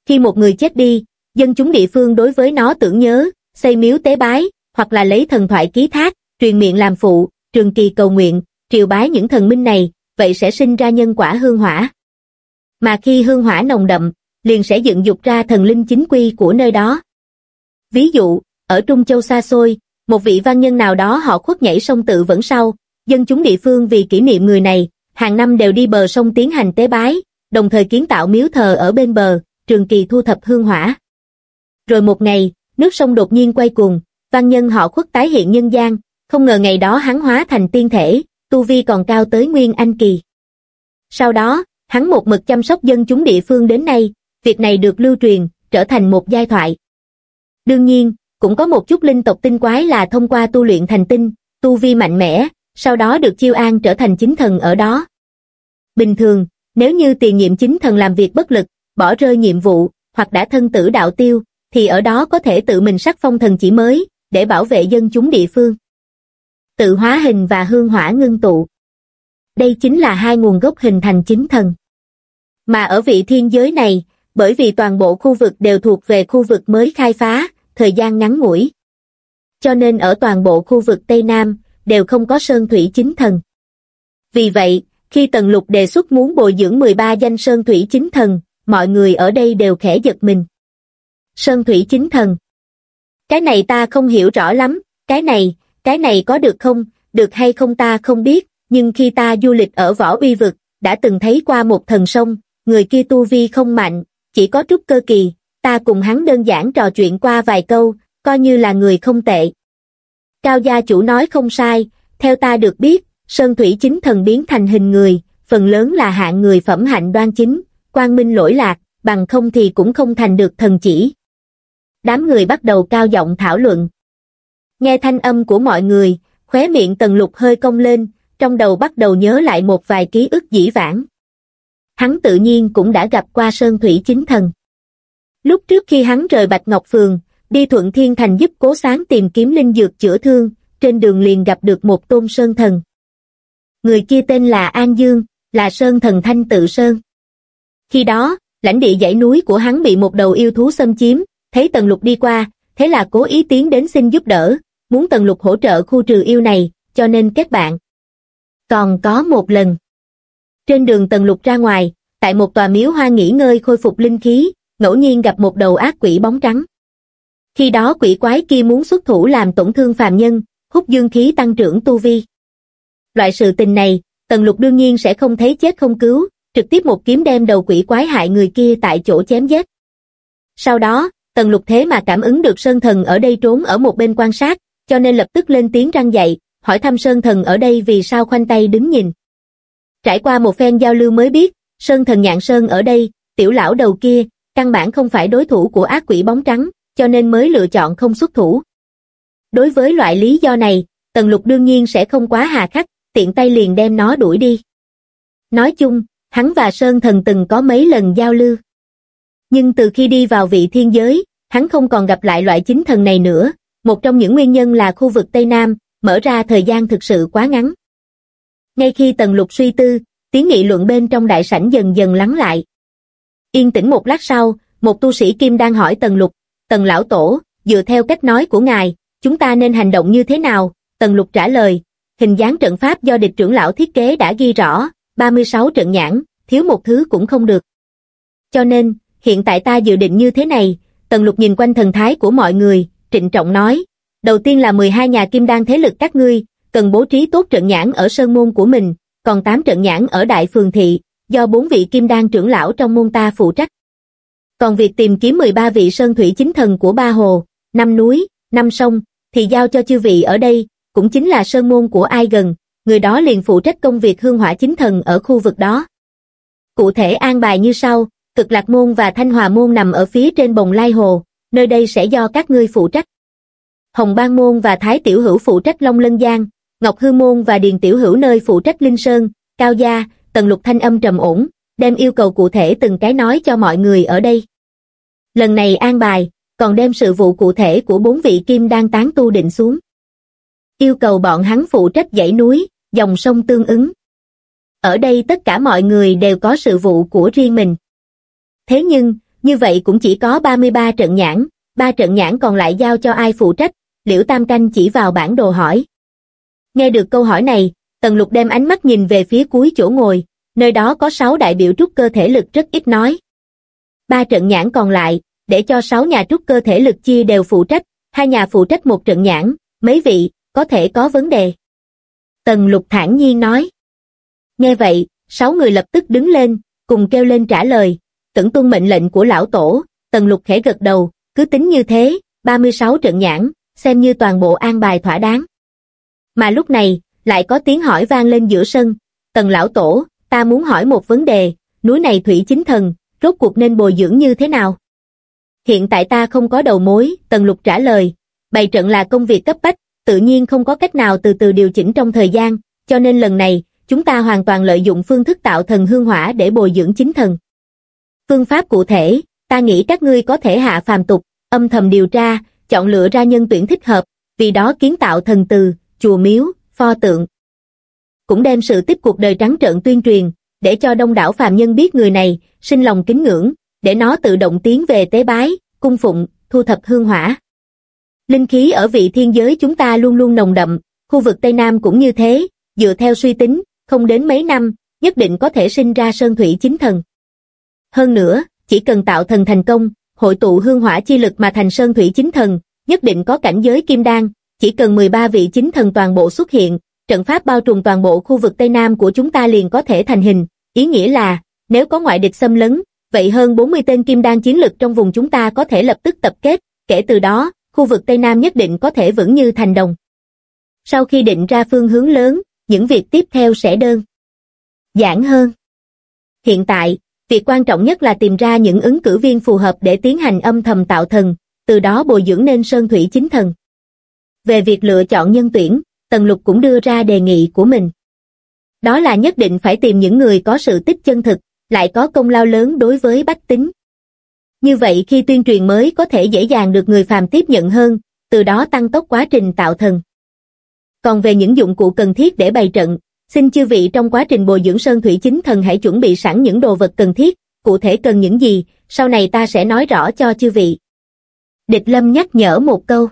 Speaker 1: Khi một người chết đi, dân chúng địa phương đối với nó tưởng nhớ, xây miếu tế bái, hoặc là lấy thần thoại ký thác, truyền miệng làm phụ, trường kỳ cầu nguyện, triều bái những thần minh này, vậy sẽ sinh ra nhân quả hương hỏa. Mà khi hương hỏa nồng đậm, liền sẽ dựng dục ra thần linh chính quy của nơi đó. Ví dụ, ở Trung Châu xa xôi, một vị văn nhân nào đó họ khuất nhảy sông tự vẫn sau, dân chúng địa phương vì kỷ niệm người này, hàng năm đều đi bờ sông tiến hành tế bái, đồng thời kiến tạo miếu thờ ở bên bờ, trường kỳ thu thập hương hỏa. Rồi một ngày, nước sông đột nhiên quay cuồng, văn nhân họ khuất tái hiện nhân gian, không ngờ ngày đó hắn hóa thành tiên thể, tu vi còn cao tới nguyên anh kỳ. Sau đó, hắn một mực chăm sóc dân chúng địa phương đến nay, việc này được lưu truyền, trở thành một giai thoại. Đương nhiên, cũng có một chút linh tộc tinh quái là thông qua tu luyện thành tinh, tu vi mạnh mẽ, sau đó được chiêu an trở thành chính thần ở đó. Bình thường, nếu như tiền nhiệm chính thần làm việc bất lực, bỏ rơi nhiệm vụ, hoặc đã thân tử đạo tiêu, thì ở đó có thể tự mình sắc phong thần chỉ mới, để bảo vệ dân chúng địa phương. Tự hóa hình và hương hỏa ngưng tụ. Đây chính là hai nguồn gốc hình thành chính thần. Mà ở vị thiên giới này, bởi vì toàn bộ khu vực đều thuộc về khu vực mới khai phá, thời gian ngắn ngủi. Cho nên ở toàn bộ khu vực Tây Nam, đều không có sơn thủy chính thần. Vì vậy, khi Tần Lục đề xuất muốn bồi dưỡng 13 danh sơn thủy chính thần, mọi người ở đây đều khẽ giật mình. Sơn thủy chính thần. Cái này ta không hiểu rõ lắm, cái này, cái này có được không, được hay không ta không biết, nhưng khi ta du lịch ở võ uy vực, đã từng thấy qua một thần sông, người kia tu vi không mạnh, chỉ có trúc cơ kỳ, ta cùng hắn đơn giản trò chuyện qua vài câu, coi như là người không tệ. Cao gia chủ nói không sai, theo ta được biết, Sơn Thủy chính thần biến thành hình người, phần lớn là hạng người phẩm hạnh đoan chính, quang minh lỗi lạc, bằng không thì cũng không thành được thần chỉ. Đám người bắt đầu cao giọng thảo luận. Nghe thanh âm của mọi người, khóe miệng tần lục hơi cong lên, trong đầu bắt đầu nhớ lại một vài ký ức dĩ vãng. Hắn tự nhiên cũng đã gặp qua Sơn Thủy chính thần. Lúc trước khi hắn rời Bạch Ngọc Phường, đi Thuận Thiên Thành giúp cố sáng tìm kiếm linh dược chữa thương, trên đường liền gặp được một tôn sơn thần. Người kia tên là An Dương, là sơn thần Thanh Tự Sơn. Khi đó, lãnh địa dãy núi của hắn bị một đầu yêu thú xâm chiếm, thấy Tần Lục đi qua, thế là cố ý tiến đến xin giúp đỡ, muốn Tần Lục hỗ trợ khu trừ yêu này, cho nên kết bạn. Còn có một lần. Trên đường Tần Lục ra ngoài, tại một tòa miếu hoa nghỉ ngơi khôi phục linh khí, ngẫu nhiên gặp một đầu ác quỷ bóng trắng. Khi đó quỷ quái kia muốn xuất thủ làm tổn thương phàm nhân, hút dương khí tăng trưởng tu vi. Loại sự tình này, Tần Lục đương nhiên sẽ không thấy chết không cứu, trực tiếp một kiếm đem đầu quỷ quái hại người kia tại chỗ chém giết. Sau đó, Tần Lục thế mà cảm ứng được Sơn Thần ở đây trốn ở một bên quan sát, cho nên lập tức lên tiếng răng dậy, hỏi thăm Sơn Thần ở đây vì sao khoanh tay đứng nhìn. Trải qua một phen giao lưu mới biết, Sơn Thần Nhạn Sơn ở đây, tiểu lão đầu kia, căn bản không phải đối thủ của ác quỷ bóng trắng, cho nên mới lựa chọn không xuất thủ. Đối với loại lý do này, Tần Lục đương nhiên sẽ không quá hà khắc, tiện tay liền đem nó đuổi đi. Nói chung, hắn và Sơn Thần từng có mấy lần giao lưu. Nhưng từ khi đi vào vị thiên giới, hắn không còn gặp lại loại chính thần này nữa, một trong những nguyên nhân là khu vực Tây Nam, mở ra thời gian thực sự quá ngắn. Ngay khi Tần Lục suy tư, tiếng nghị luận bên trong đại sảnh dần dần lắng lại. Yên tĩnh một lát sau, một tu sĩ Kim đang hỏi Tần Lục, Tần Lão Tổ, dựa theo cách nói của ngài, chúng ta nên hành động như thế nào? Tần Lục trả lời, hình dáng trận pháp do địch trưởng lão thiết kế đã ghi rõ, 36 trận nhãn, thiếu một thứ cũng không được. Cho nên, hiện tại ta dự định như thế này, Tần Lục nhìn quanh thần thái của mọi người, trịnh trọng nói, đầu tiên là 12 nhà kim đan thế lực các ngươi, cần bố trí tốt trận nhãn ở sơn môn của mình, còn 8 trận nhãn ở đại phường thị, do bốn vị kim đan trưởng lão trong môn ta phụ trách. Còn việc tìm kiếm 13 vị sơn thủy chính thần của ba hồ, năm núi, năm sông, thì giao cho chư vị ở đây, cũng chính là sơn môn của ai gần, người đó liền phụ trách công việc hương hỏa chính thần ở khu vực đó. Cụ thể an bài như sau, cực lạc môn và thanh hòa môn nằm ở phía trên bồng lai hồ, nơi đây sẽ do các ngươi phụ trách. Hồng bang Môn và Thái Tiểu Hữu phụ trách Long Lân Giang, Ngọc Hư Môn và Điền Tiểu Hữu nơi phụ trách Linh Sơn, Cao Gia, Tần Lục Thanh âm trầm ổn, đem yêu cầu cụ thể từng cái nói cho mọi người ở đây. Lần này an bài, còn đem sự vụ cụ thể của bốn vị kim đang tán tu định xuống. Yêu cầu bọn hắn phụ trách dãy núi, dòng sông tương ứng. Ở đây tất cả mọi người đều có sự vụ của riêng mình. Thế nhưng, như vậy cũng chỉ có 33 trận nhãn, ba trận nhãn còn lại giao cho ai phụ trách, Liễu Tam Canh chỉ vào bản đồ hỏi. Nghe được câu hỏi này, Tần Lục đem ánh mắt nhìn về phía cuối chỗ ngồi, nơi đó có 6 đại biểu trúc cơ thể lực rất ít nói. Ba trận nhãn còn lại, để cho sáu nhà trúc cơ thể lực chia đều phụ trách, hai nhà phụ trách một trận nhãn, mấy vị, có thể có vấn đề. Tần Lục thản nhiên nói. Nghe vậy, sáu người lập tức đứng lên, cùng kêu lên trả lời, tưởng tuân mệnh lệnh của lão tổ, Tần Lục khẽ gật đầu, cứ tính như thế, 36 trận nhãn, xem như toàn bộ an bài thỏa đáng. Mà lúc này, lại có tiếng hỏi vang lên giữa sân, Tần lão tổ, ta muốn hỏi một vấn đề, núi này thủy chính thần, rốt cuộc nên bồi dưỡng như thế nào? Hiện tại ta không có đầu mối, Tần Lục trả lời, bày trận là công việc cấp bách, tự nhiên không có cách nào từ từ điều chỉnh trong thời gian, cho nên lần này, chúng ta hoàn toàn lợi dụng phương thức tạo thần hương hỏa để bồi dưỡng chính thần. Phương pháp cụ thể, ta nghĩ các ngươi có thể hạ phàm tục, âm thầm điều tra, chọn lựa ra nhân tuyển thích hợp, vì đó kiến tạo thần từ, chùa miếu, pho tượng. Cũng đem sự tiếp cuộc đời trắng trợn tuyên truyền, để cho đông đảo phàm nhân biết người này, sinh lòng kính ngưỡng, để nó tự động tiến về tế bái, cung phụng, thu thập hương hỏa. Linh khí ở vị thiên giới chúng ta luôn luôn nồng đậm, khu vực Tây Nam cũng như thế, dựa theo suy tính, không đến mấy năm, nhất định có thể sinh ra sơn thủy chính thần. Hơn nữa, chỉ cần tạo thần thành công, hội tụ hương hỏa chi lực mà thành sơn thủy chính thần, nhất định có cảnh giới kim đan, chỉ cần 13 vị chính thần toàn bộ xuất hiện, trận pháp bao trùm toàn bộ khu vực Tây Nam của chúng ta liền có thể thành hình, ý nghĩa là, nếu có ngoại địch xâm lấn, vậy hơn 40 tên kim đan chiến lực trong vùng chúng ta có thể lập tức tập kết, kể từ đó, khu vực Tây Nam nhất định có thể vững như thành đồng. Sau khi định ra phương hướng lớn, những việc tiếp theo sẽ đơn giản hơn. Hiện tại, việc quan trọng nhất là tìm ra những ứng cử viên phù hợp để tiến hành âm thầm tạo thần, từ đó bồi dưỡng nên sơn thủy chính thần. Về việc lựa chọn nhân tuyển, Tần Lục cũng đưa ra đề nghị của mình. Đó là nhất định phải tìm những người có sự tích chân thực, lại có công lao lớn đối với bách tính. Như vậy khi tuyên truyền mới có thể dễ dàng được người phàm tiếp nhận hơn, từ đó tăng tốc quá trình tạo thần. Còn về những dụng cụ cần thiết để bày trận, xin chư vị trong quá trình bồi dưỡng sơn thủy chính thần hãy chuẩn bị sẵn những đồ vật cần thiết, cụ thể cần những gì, sau này ta sẽ nói rõ cho chư vị. Địch Lâm nhắc nhở một câu.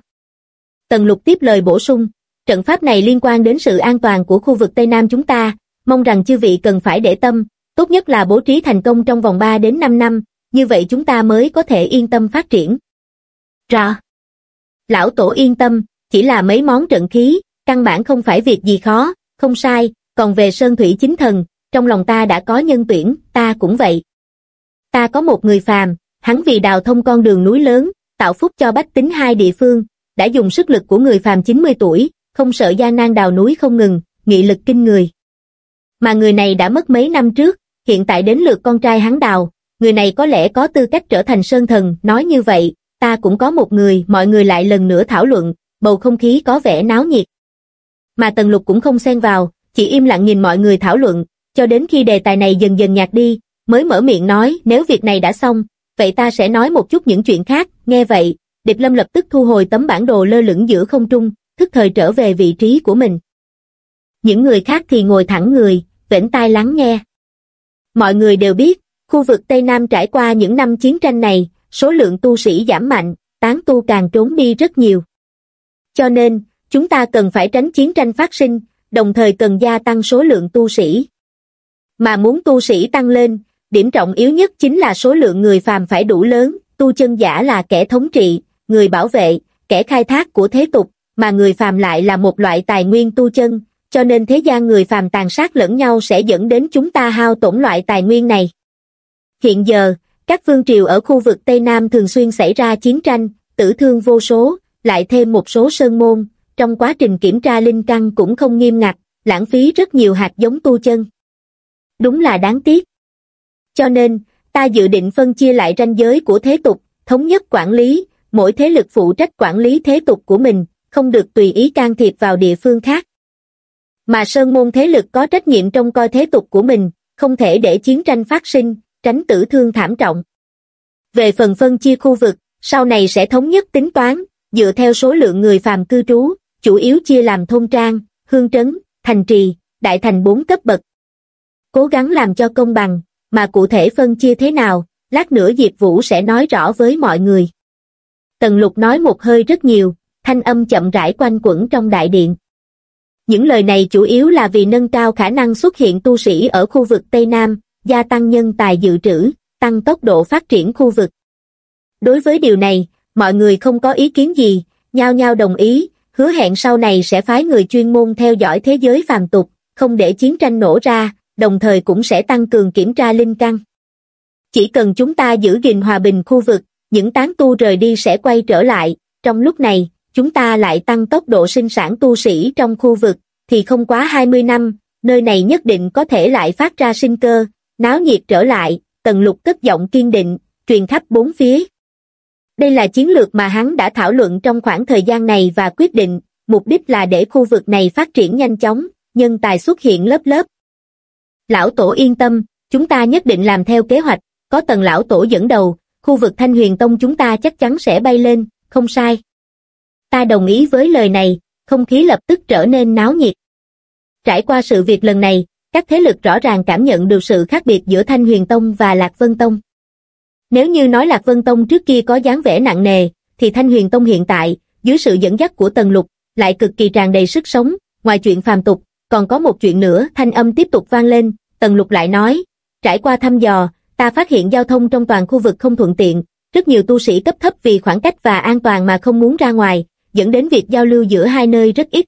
Speaker 1: Tần lục tiếp lời bổ sung, trận pháp này liên quan đến sự an toàn của khu vực Tây Nam chúng ta, mong rằng chư vị cần phải để tâm, tốt nhất là bố trí thành công trong vòng 3 đến 5 năm, như vậy chúng ta mới có thể yên tâm phát triển. Rõ. Lão Tổ yên tâm, chỉ là mấy món trận khí, căn bản không phải việc gì khó, không sai, còn về Sơn Thủy Chính Thần, trong lòng ta đã có nhân tuyển, ta cũng vậy. Ta có một người phàm, hắn vì đào thông con đường núi lớn, tạo phúc cho bách tính hai địa phương, đã dùng sức lực của người phàm 90 tuổi, không sợ gian nan đào núi không ngừng, nghị lực kinh người. Mà người này đã mất mấy năm trước, hiện tại đến lượt con trai hắn đào, người này có lẽ có tư cách trở thành sơn thần, nói như vậy, ta cũng có một người, mọi người lại lần nữa thảo luận, bầu không khí có vẻ náo nhiệt. Mà Tần Lục cũng không xen vào, chỉ im lặng nhìn mọi người thảo luận, cho đến khi đề tài này dần dần nhạt đi, mới mở miệng nói nếu việc này đã xong, vậy ta sẽ nói một chút những chuyện khác, nghe vậy, địch lâm lập tức thu hồi tấm bản đồ lơ lửng giữa không trung, thức thời trở về vị trí của mình. Những người khác thì ngồi thẳng người, vĩnh tai lắng nghe. Mọi người đều biết, khu vực Tây Nam trải qua những năm chiến tranh này, số lượng tu sĩ giảm mạnh, tán tu càng trốn đi rất nhiều. Cho nên, chúng ta cần phải tránh chiến tranh phát sinh, đồng thời cần gia tăng số lượng tu sĩ. Mà muốn tu sĩ tăng lên, điểm trọng yếu nhất chính là số lượng người phàm phải đủ lớn, tu chân giả là kẻ thống trị, người bảo vệ, kẻ khai thác của thế tục, mà người phàm lại là một loại tài nguyên tu chân, cho nên thế gian người phàm tàn sát lẫn nhau sẽ dẫn đến chúng ta hao tổn loại tài nguyên này. Hiện giờ, các vương triều ở khu vực Tây Nam thường xuyên xảy ra chiến tranh, tử thương vô số, lại thêm một số sơn môn, trong quá trình kiểm tra linh căn cũng không nghiêm ngặt, lãng phí rất nhiều hạt giống tu chân. Đúng là đáng tiếc. Cho nên, ta dự định phân chia lại ranh giới của thế tục, thống nhất quản lý, mỗi thế lực phụ trách quản lý thế tục của mình, không được tùy ý can thiệp vào địa phương khác. Mà sơn môn thế lực có trách nhiệm trong coi thế tục của mình, không thể để chiến tranh phát sinh, tránh tử thương thảm trọng. Về phần phân chia khu vực, sau này sẽ thống nhất tính toán, dựa theo số lượng người phàm cư trú, chủ yếu chia làm thôn trang, hương trấn, thành trì, đại thành bốn cấp bậc. Cố gắng làm cho công bằng, mà cụ thể phân chia thế nào, lát nữa Diệp Vũ sẽ nói rõ với mọi người. Tần lục nói một hơi rất nhiều, thanh âm chậm rãi quanh quẩn trong đại điện. Những lời này chủ yếu là vì nâng cao khả năng xuất hiện tu sĩ ở khu vực Tây Nam, gia tăng nhân tài dự trữ, tăng tốc độ phát triển khu vực. Đối với điều này, mọi người không có ý kiến gì, nhao nhao đồng ý, hứa hẹn sau này sẽ phái người chuyên môn theo dõi thế giới phàm tục, không để chiến tranh nổ ra, đồng thời cũng sẽ tăng cường kiểm tra linh căn. Chỉ cần chúng ta giữ gìn hòa bình khu vực, những tán tu rời đi sẽ quay trở lại, trong lúc này, chúng ta lại tăng tốc độ sinh sản tu sĩ trong khu vực, thì không quá 20 năm, nơi này nhất định có thể lại phát ra sinh cơ, náo nhiệt trở lại, tần lục cất giọng kiên định, truyền khắp bốn phía. Đây là chiến lược mà hắn đã thảo luận trong khoảng thời gian này và quyết định, mục đích là để khu vực này phát triển nhanh chóng, nhân tài xuất hiện lớp lớp. Lão Tổ yên tâm, chúng ta nhất định làm theo kế hoạch, có tần Lão Tổ dẫn đầu, khu vực Thanh Huyền Tông chúng ta chắc chắn sẽ bay lên, không sai. Ta đồng ý với lời này, không khí lập tức trở nên náo nhiệt. Trải qua sự việc lần này, các thế lực rõ ràng cảm nhận được sự khác biệt giữa Thanh Huyền Tông và Lạc Vân Tông. Nếu như nói Lạc Vân Tông trước kia có dáng vẻ nặng nề, thì Thanh Huyền Tông hiện tại, dưới sự dẫn dắt của Tần Lục, lại cực kỳ tràn đầy sức sống, ngoài chuyện phàm tục, còn có một chuyện nữa, thanh âm tiếp tục vang lên, Tần Lục lại nói, trải qua thăm dò, ta phát hiện giao thông trong toàn khu vực không thuận tiện, rất nhiều tu sĩ cấp thấp vì khoảng cách và an toàn mà không muốn ra ngoài, dẫn đến việc giao lưu giữa hai nơi rất ít.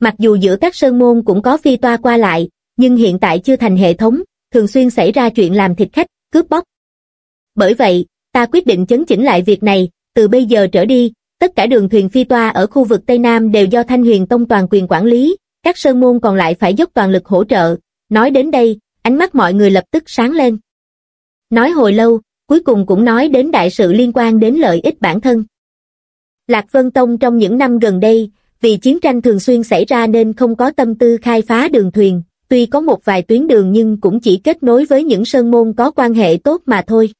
Speaker 1: Mặc dù giữa các sơn môn cũng có phi toa qua lại, nhưng hiện tại chưa thành hệ thống, thường xuyên xảy ra chuyện làm thịt khách, cướp bóc. Bởi vậy, ta quyết định chấn chỉnh lại việc này, từ bây giờ trở đi, tất cả đường thuyền phi toa ở khu vực Tây Nam đều do Thanh Huyền Tông toàn quyền quản lý, các sơn môn còn lại phải dốc toàn lực hỗ trợ. Nói đến đây, ánh mắt mọi người lập tức sáng lên. Nói hồi lâu, cuối cùng cũng nói đến đại sự liên quan đến lợi ích bản thân. Lạc Vân Tông trong những năm gần đây, vì chiến tranh thường xuyên xảy ra nên không có tâm tư khai phá đường thuyền, tuy có một vài tuyến đường nhưng cũng chỉ kết nối với những sơn môn có quan hệ tốt mà thôi.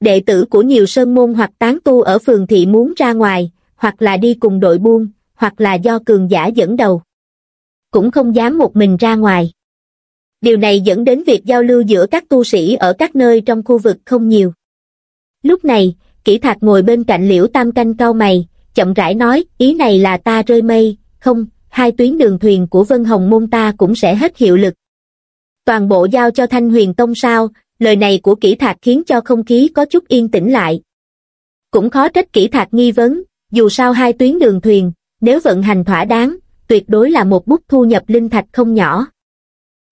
Speaker 1: Đệ tử của nhiều sơn môn hoặc tán tu ở phường thị muốn ra ngoài, hoặc là đi cùng đội buôn, hoặc là do cường giả dẫn đầu. Cũng không dám một mình ra ngoài. Điều này dẫn đến việc giao lưu giữa các tu sĩ ở các nơi trong khu vực không nhiều. Lúc này, kỹ thạc ngồi bên cạnh liễu tam canh cao mày, chậm rãi nói, ý này là ta rơi mây, không, hai tuyến đường thuyền của Vân Hồng Môn ta cũng sẽ hết hiệu lực. Toàn bộ giao cho Thanh Huyền Tông sao, lời này của kỹ thạc khiến cho không khí có chút yên tĩnh lại. Cũng khó trách kỹ thạc nghi vấn, dù sao hai tuyến đường thuyền, nếu vận hành thỏa đáng, tuyệt đối là một bút thu nhập linh thạch không nhỏ.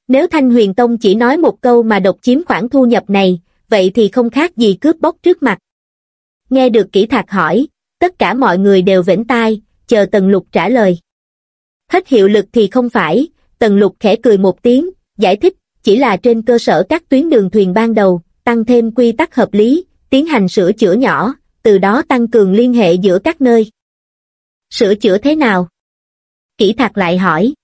Speaker 1: Nếu Thanh Huyền Tông chỉ nói một câu mà độc chiếm khoản thu nhập này, vậy thì không khác gì cướp bóc trước mặt. Nghe được kỹ thạc hỏi, tất cả mọi người đều vĩnh tai, chờ Tần Lục trả lời. Hết hiệu lực thì không phải, Tần Lục khẽ cười một tiếng, giải thích, chỉ là trên cơ sở các tuyến đường thuyền ban đầu, tăng thêm quy tắc hợp lý, tiến hành sửa chữa nhỏ, từ đó tăng cường liên hệ giữa các nơi. Sửa chữa thế nào? Kỹ thạc lại hỏi.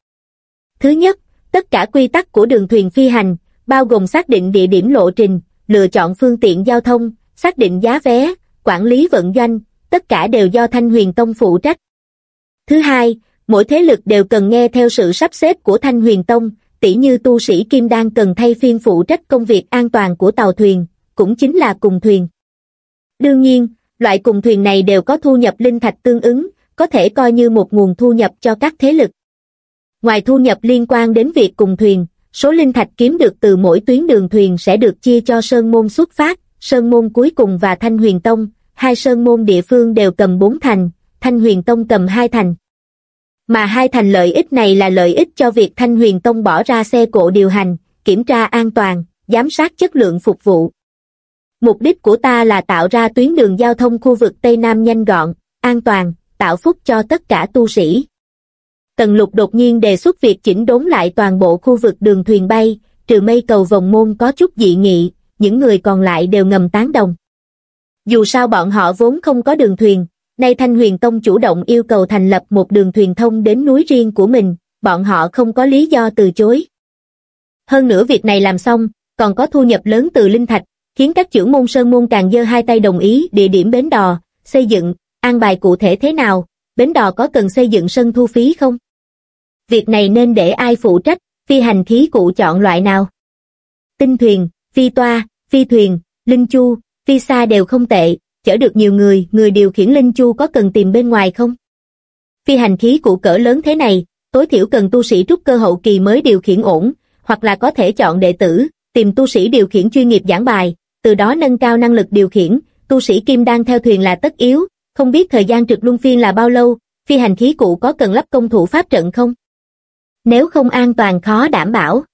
Speaker 1: Thứ nhất, tất cả quy tắc của đường thuyền phi hành, bao gồm xác định địa điểm lộ trình, lựa chọn phương tiện giao thông, xác định giá vé, quản lý vận doanh, tất cả đều do Thanh Huyền Tông phụ trách. Thứ hai, mỗi thế lực đều cần nghe theo sự sắp xếp của Thanh Huyền Tông, tỉ như tu sĩ Kim Đan cần thay phiên phụ trách công việc an toàn của tàu thuyền, cũng chính là cùng thuyền. Đương nhiên, loại cùng thuyền này đều có thu nhập linh thạch tương ứng, có thể coi như một nguồn thu nhập cho các thế lực. Ngoài thu nhập liên quan đến việc cùng thuyền, số linh thạch kiếm được từ mỗi tuyến đường thuyền sẽ được chia cho Sơn Môn xuất phát, Sơn Môn cuối cùng và Thanh Huyền Tông, hai Sơn Môn địa phương đều cầm bốn thành, Thanh Huyền Tông cầm hai thành. Mà hai thành lợi ích này là lợi ích cho việc Thanh Huyền Tông bỏ ra xe cộ điều hành, kiểm tra an toàn, giám sát chất lượng phục vụ. Mục đích của ta là tạo ra tuyến đường giao thông khu vực Tây Nam nhanh gọn, an toàn, tạo phúc cho tất cả tu sĩ. Tần lục đột nhiên đề xuất việc chỉnh đốn lại toàn bộ khu vực đường thuyền bay, trừ mây cầu vòng môn có chút dị nghị, những người còn lại đều ngầm tán đồng. Dù sao bọn họ vốn không có đường thuyền, nay Thanh Huyền Tông chủ động yêu cầu thành lập một đường thuyền thông đến núi riêng của mình, bọn họ không có lý do từ chối. Hơn nữa việc này làm xong, còn có thu nhập lớn từ linh thạch, khiến các trưởng môn sơn môn càng giơ hai tay đồng ý địa điểm bến đò, xây dựng, an bài cụ thể thế nào, bến đò có cần xây dựng sân thu phí không? Việc này nên để ai phụ trách, phi hành khí cụ chọn loại nào? Tinh thuyền, phi toa, phi thuyền, linh chu, phi xa đều không tệ, chở được nhiều người, người điều khiển linh chu có cần tìm bên ngoài không? Phi hành khí cụ cỡ lớn thế này, tối thiểu cần tu sĩ trúc cơ hậu kỳ mới điều khiển ổn, hoặc là có thể chọn đệ tử, tìm tu sĩ điều khiển chuyên nghiệp giảng bài, từ đó nâng cao năng lực điều khiển, tu sĩ kim đang theo thuyền là tất yếu, không biết thời gian trực luân phiên là bao lâu, phi hành khí cụ có cần lắp công thủ pháp trận không? Nếu không an toàn khó đảm bảo.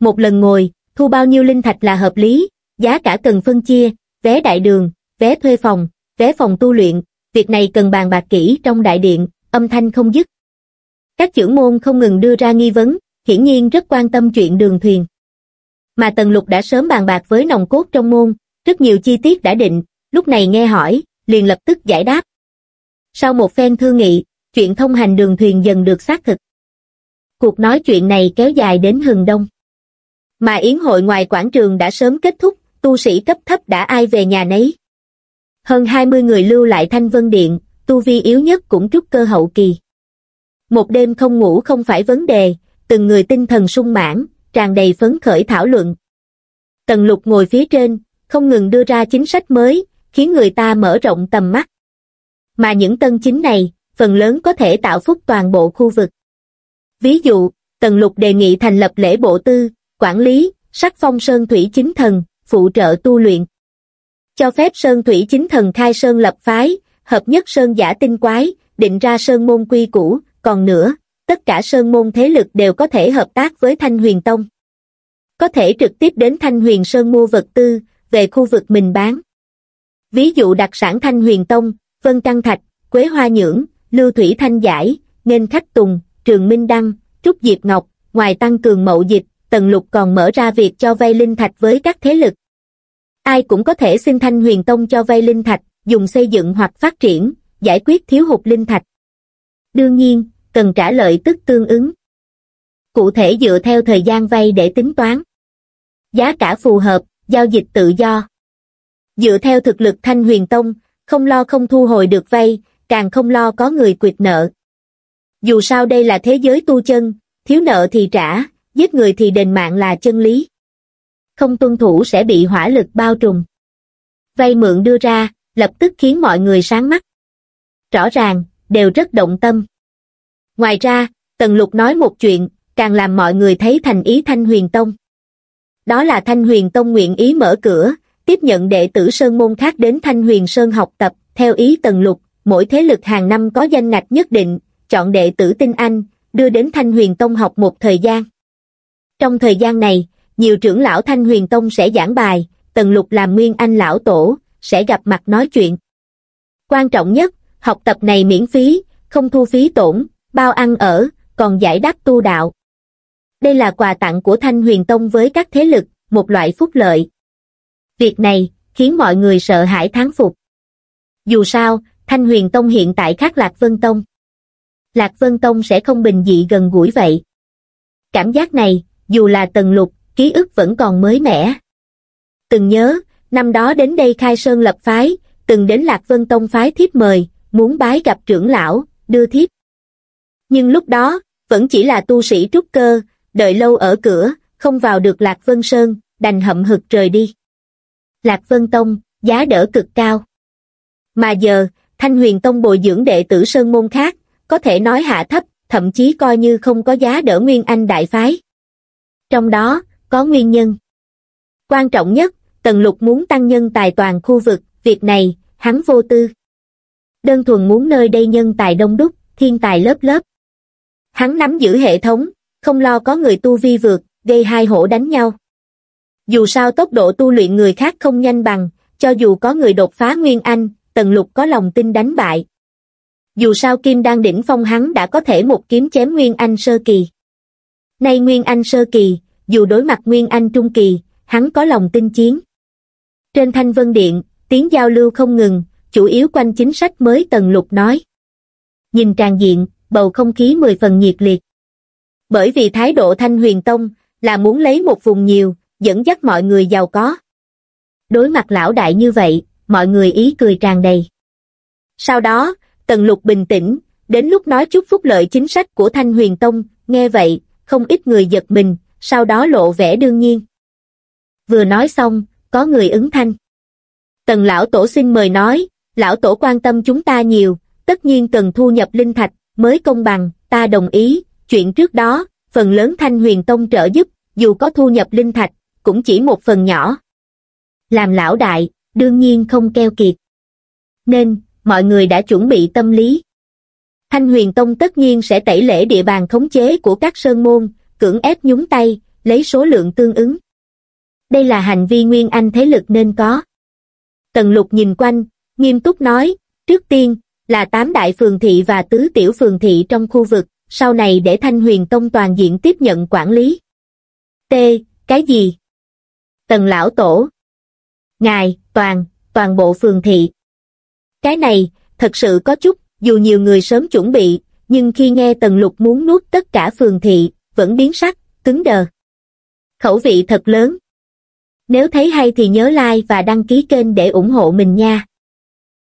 Speaker 1: Một lần ngồi, thu bao nhiêu linh thạch là hợp lý, giá cả cần phân chia, vé đại đường, vé thuê phòng, vé phòng tu luyện, việc này cần bàn bạc kỹ trong đại điện, âm thanh không dứt. Các trưởng môn không ngừng đưa ra nghi vấn, hiển nhiên rất quan tâm chuyện đường thuyền. Mà Tần Lục đã sớm bàn bạc với nòng cốt trong môn, rất nhiều chi tiết đã định, lúc này nghe hỏi, liền lập tức giải đáp. Sau một phen thương nghị, chuyện thông hành đường thuyền dần được xác thực. Cuộc nói chuyện này kéo dài đến hừng đông. Mà yến hội ngoài quảng trường đã sớm kết thúc, tu sĩ cấp thấp đã ai về nhà nấy. Hơn 20 người lưu lại Thanh Vân Điện, tu vi yếu nhất cũng trúc cơ hậu kỳ. Một đêm không ngủ không phải vấn đề, từng người tinh thần sung mãn, tràn đầy phấn khởi thảo luận. Tần lục ngồi phía trên, không ngừng đưa ra chính sách mới, khiến người ta mở rộng tầm mắt. Mà những tân chính này, phần lớn có thể tạo phúc toàn bộ khu vực. Ví dụ, Tần Lục đề nghị thành lập lễ bộ tư, quản lý, sắc phong Sơn Thủy Chính Thần, phụ trợ tu luyện. Cho phép Sơn Thủy Chính Thần khai Sơn lập phái, hợp nhất Sơn giả tinh quái, định ra Sơn môn quy củ, còn nữa, tất cả Sơn môn thế lực đều có thể hợp tác với Thanh Huyền Tông. Có thể trực tiếp đến Thanh Huyền Sơn mua vật tư, về khu vực mình bán. Ví dụ đặc sản Thanh Huyền Tông, Vân Căng Thạch, Quế Hoa Nhưỡng, Lưu Thủy Thanh Giải, Nghênh Khách Tùng, Trường Minh Đăng, Trúc Diệp Ngọc, ngoài tăng cường mậu dịch, Tần Lục còn mở ra việc cho vay linh thạch với các thế lực. Ai cũng có thể xin Thanh Huyền Tông cho vay linh thạch, dùng xây dựng hoặc phát triển, giải quyết thiếu hụt linh thạch. Đương nhiên, cần trả lợi tức tương ứng. Cụ thể dựa theo thời gian vay để tính toán. Giá cả phù hợp, giao dịch tự do. Dựa theo thực lực Thanh Huyền Tông, không lo không thu hồi được vay, càng không lo có người quyệt nợ. Dù sao đây là thế giới tu chân, thiếu nợ thì trả, giết người thì đền mạng là chân lý. Không tuân thủ sẽ bị hỏa lực bao trùm. Vay mượn đưa ra, lập tức khiến mọi người sáng mắt. Rõ ràng, đều rất động tâm. Ngoài ra, Tần Lục nói một chuyện, càng làm mọi người thấy thành ý Thanh Huyền Tông. Đó là Thanh Huyền Tông nguyện ý mở cửa, tiếp nhận đệ tử Sơn Môn khác đến Thanh Huyền Sơn học tập, theo ý Tần Lục, mỗi thế lực hàng năm có danh ngạch nhất định, chọn đệ tử tinh anh, đưa đến Thanh Huyền Tông học một thời gian. Trong thời gian này, nhiều trưởng lão Thanh Huyền Tông sẽ giảng bài, Tần Lục làm nguyên anh lão tổ, sẽ gặp mặt nói chuyện. Quan trọng nhất, học tập này miễn phí, không thu phí tổn, bao ăn ở, còn giải đáp tu đạo. Đây là quà tặng của Thanh Huyền Tông với các thế lực, một loại phúc lợi. Việc này, khiến mọi người sợ hãi thán phục. Dù sao, Thanh Huyền Tông hiện tại khác Lạc Vân Tông. Lạc Vân Tông sẽ không bình dị gần gũi vậy. Cảm giác này, dù là tần lục, ký ức vẫn còn mới mẻ. Từng nhớ, năm đó đến đây khai sơn lập phái, từng đến Lạc Vân Tông phái thiếp mời, muốn bái gặp trưởng lão, đưa thiếp. Nhưng lúc đó, vẫn chỉ là tu sĩ trúc cơ, đợi lâu ở cửa, không vào được Lạc Vân Sơn, đành hậm hực rời đi. Lạc Vân Tông, giá đỡ cực cao. Mà giờ, Thanh Huyền Tông bồi dưỡng đệ tử Sơn Môn khác, có thể nói hạ thấp, thậm chí coi như không có giá đỡ Nguyên Anh Đại Phái. Trong đó, có nguyên nhân. Quan trọng nhất, Tần Lục muốn tăng nhân tài toàn khu vực, việc này, hắn vô tư. Đơn thuần muốn nơi đây nhân tài đông đúc, thiên tài lớp lớp. Hắn nắm giữ hệ thống, không lo có người tu vi vượt, gây hai hổ đánh nhau. Dù sao tốc độ tu luyện người khác không nhanh bằng, cho dù có người đột phá Nguyên Anh, Tần Lục có lòng tin đánh bại. Dù sao Kim đang đỉnh phong hắn đã có thể một kiếm chém Nguyên Anh sơ kỳ. Nay Nguyên Anh sơ kỳ, dù đối mặt Nguyên Anh trung kỳ, hắn có lòng tin chiến. Trên Thanh Vân Điện, tiếng giao lưu không ngừng, chủ yếu quanh chính sách mới Tần Lục nói. Nhìn tràn diện, bầu không khí mười phần nhiệt liệt. Bởi vì thái độ Thanh Huyền Tông là muốn lấy một vùng nhiều, dẫn dắt mọi người giàu có. Đối mặt lão đại như vậy, mọi người ý cười tràn đầy. Sau đó, Tần Lục bình tĩnh, đến lúc nói chút phúc lợi chính sách của Thanh Huyền Tông, nghe vậy, không ít người giật mình, sau đó lộ vẻ đương nhiên. Vừa nói xong, có người ứng thanh. Tần lão tổ xin mời nói, lão tổ quan tâm chúng ta nhiều, tất nhiên cần thu nhập linh thạch, mới công bằng, ta đồng ý, chuyện trước đó, phần lớn thanh huyền tông trợ giúp, dù có thu nhập linh thạch, cũng chỉ một phần nhỏ. Làm lão đại, đương nhiên không keo kiệt. Nên, mọi người đã chuẩn bị tâm lý. Thanh huyền tông tất nhiên sẽ tẩy lễ địa bàn khống chế của các sơn môn, cưỡng ép nhúng tay, lấy số lượng tương ứng. Đây là hành vi nguyên anh thế lực nên có. Tần lục nhìn quanh, nghiêm túc nói, trước tiên, là tám đại phường thị và tứ tiểu phường thị trong khu vực, sau này để Thanh Huyền Tông toàn diện tiếp nhận quản lý. T. Cái gì? Tần Lão Tổ. Ngài, toàn, toàn bộ phường thị. Cái này, thật sự có chút, dù nhiều người sớm chuẩn bị, nhưng khi nghe Tần Lục muốn nuốt tất cả phường thị, vẫn biến sắc, cứng đờ. Khẩu vị thật lớn. Nếu thấy hay thì nhớ like và đăng ký kênh để ủng hộ mình nha.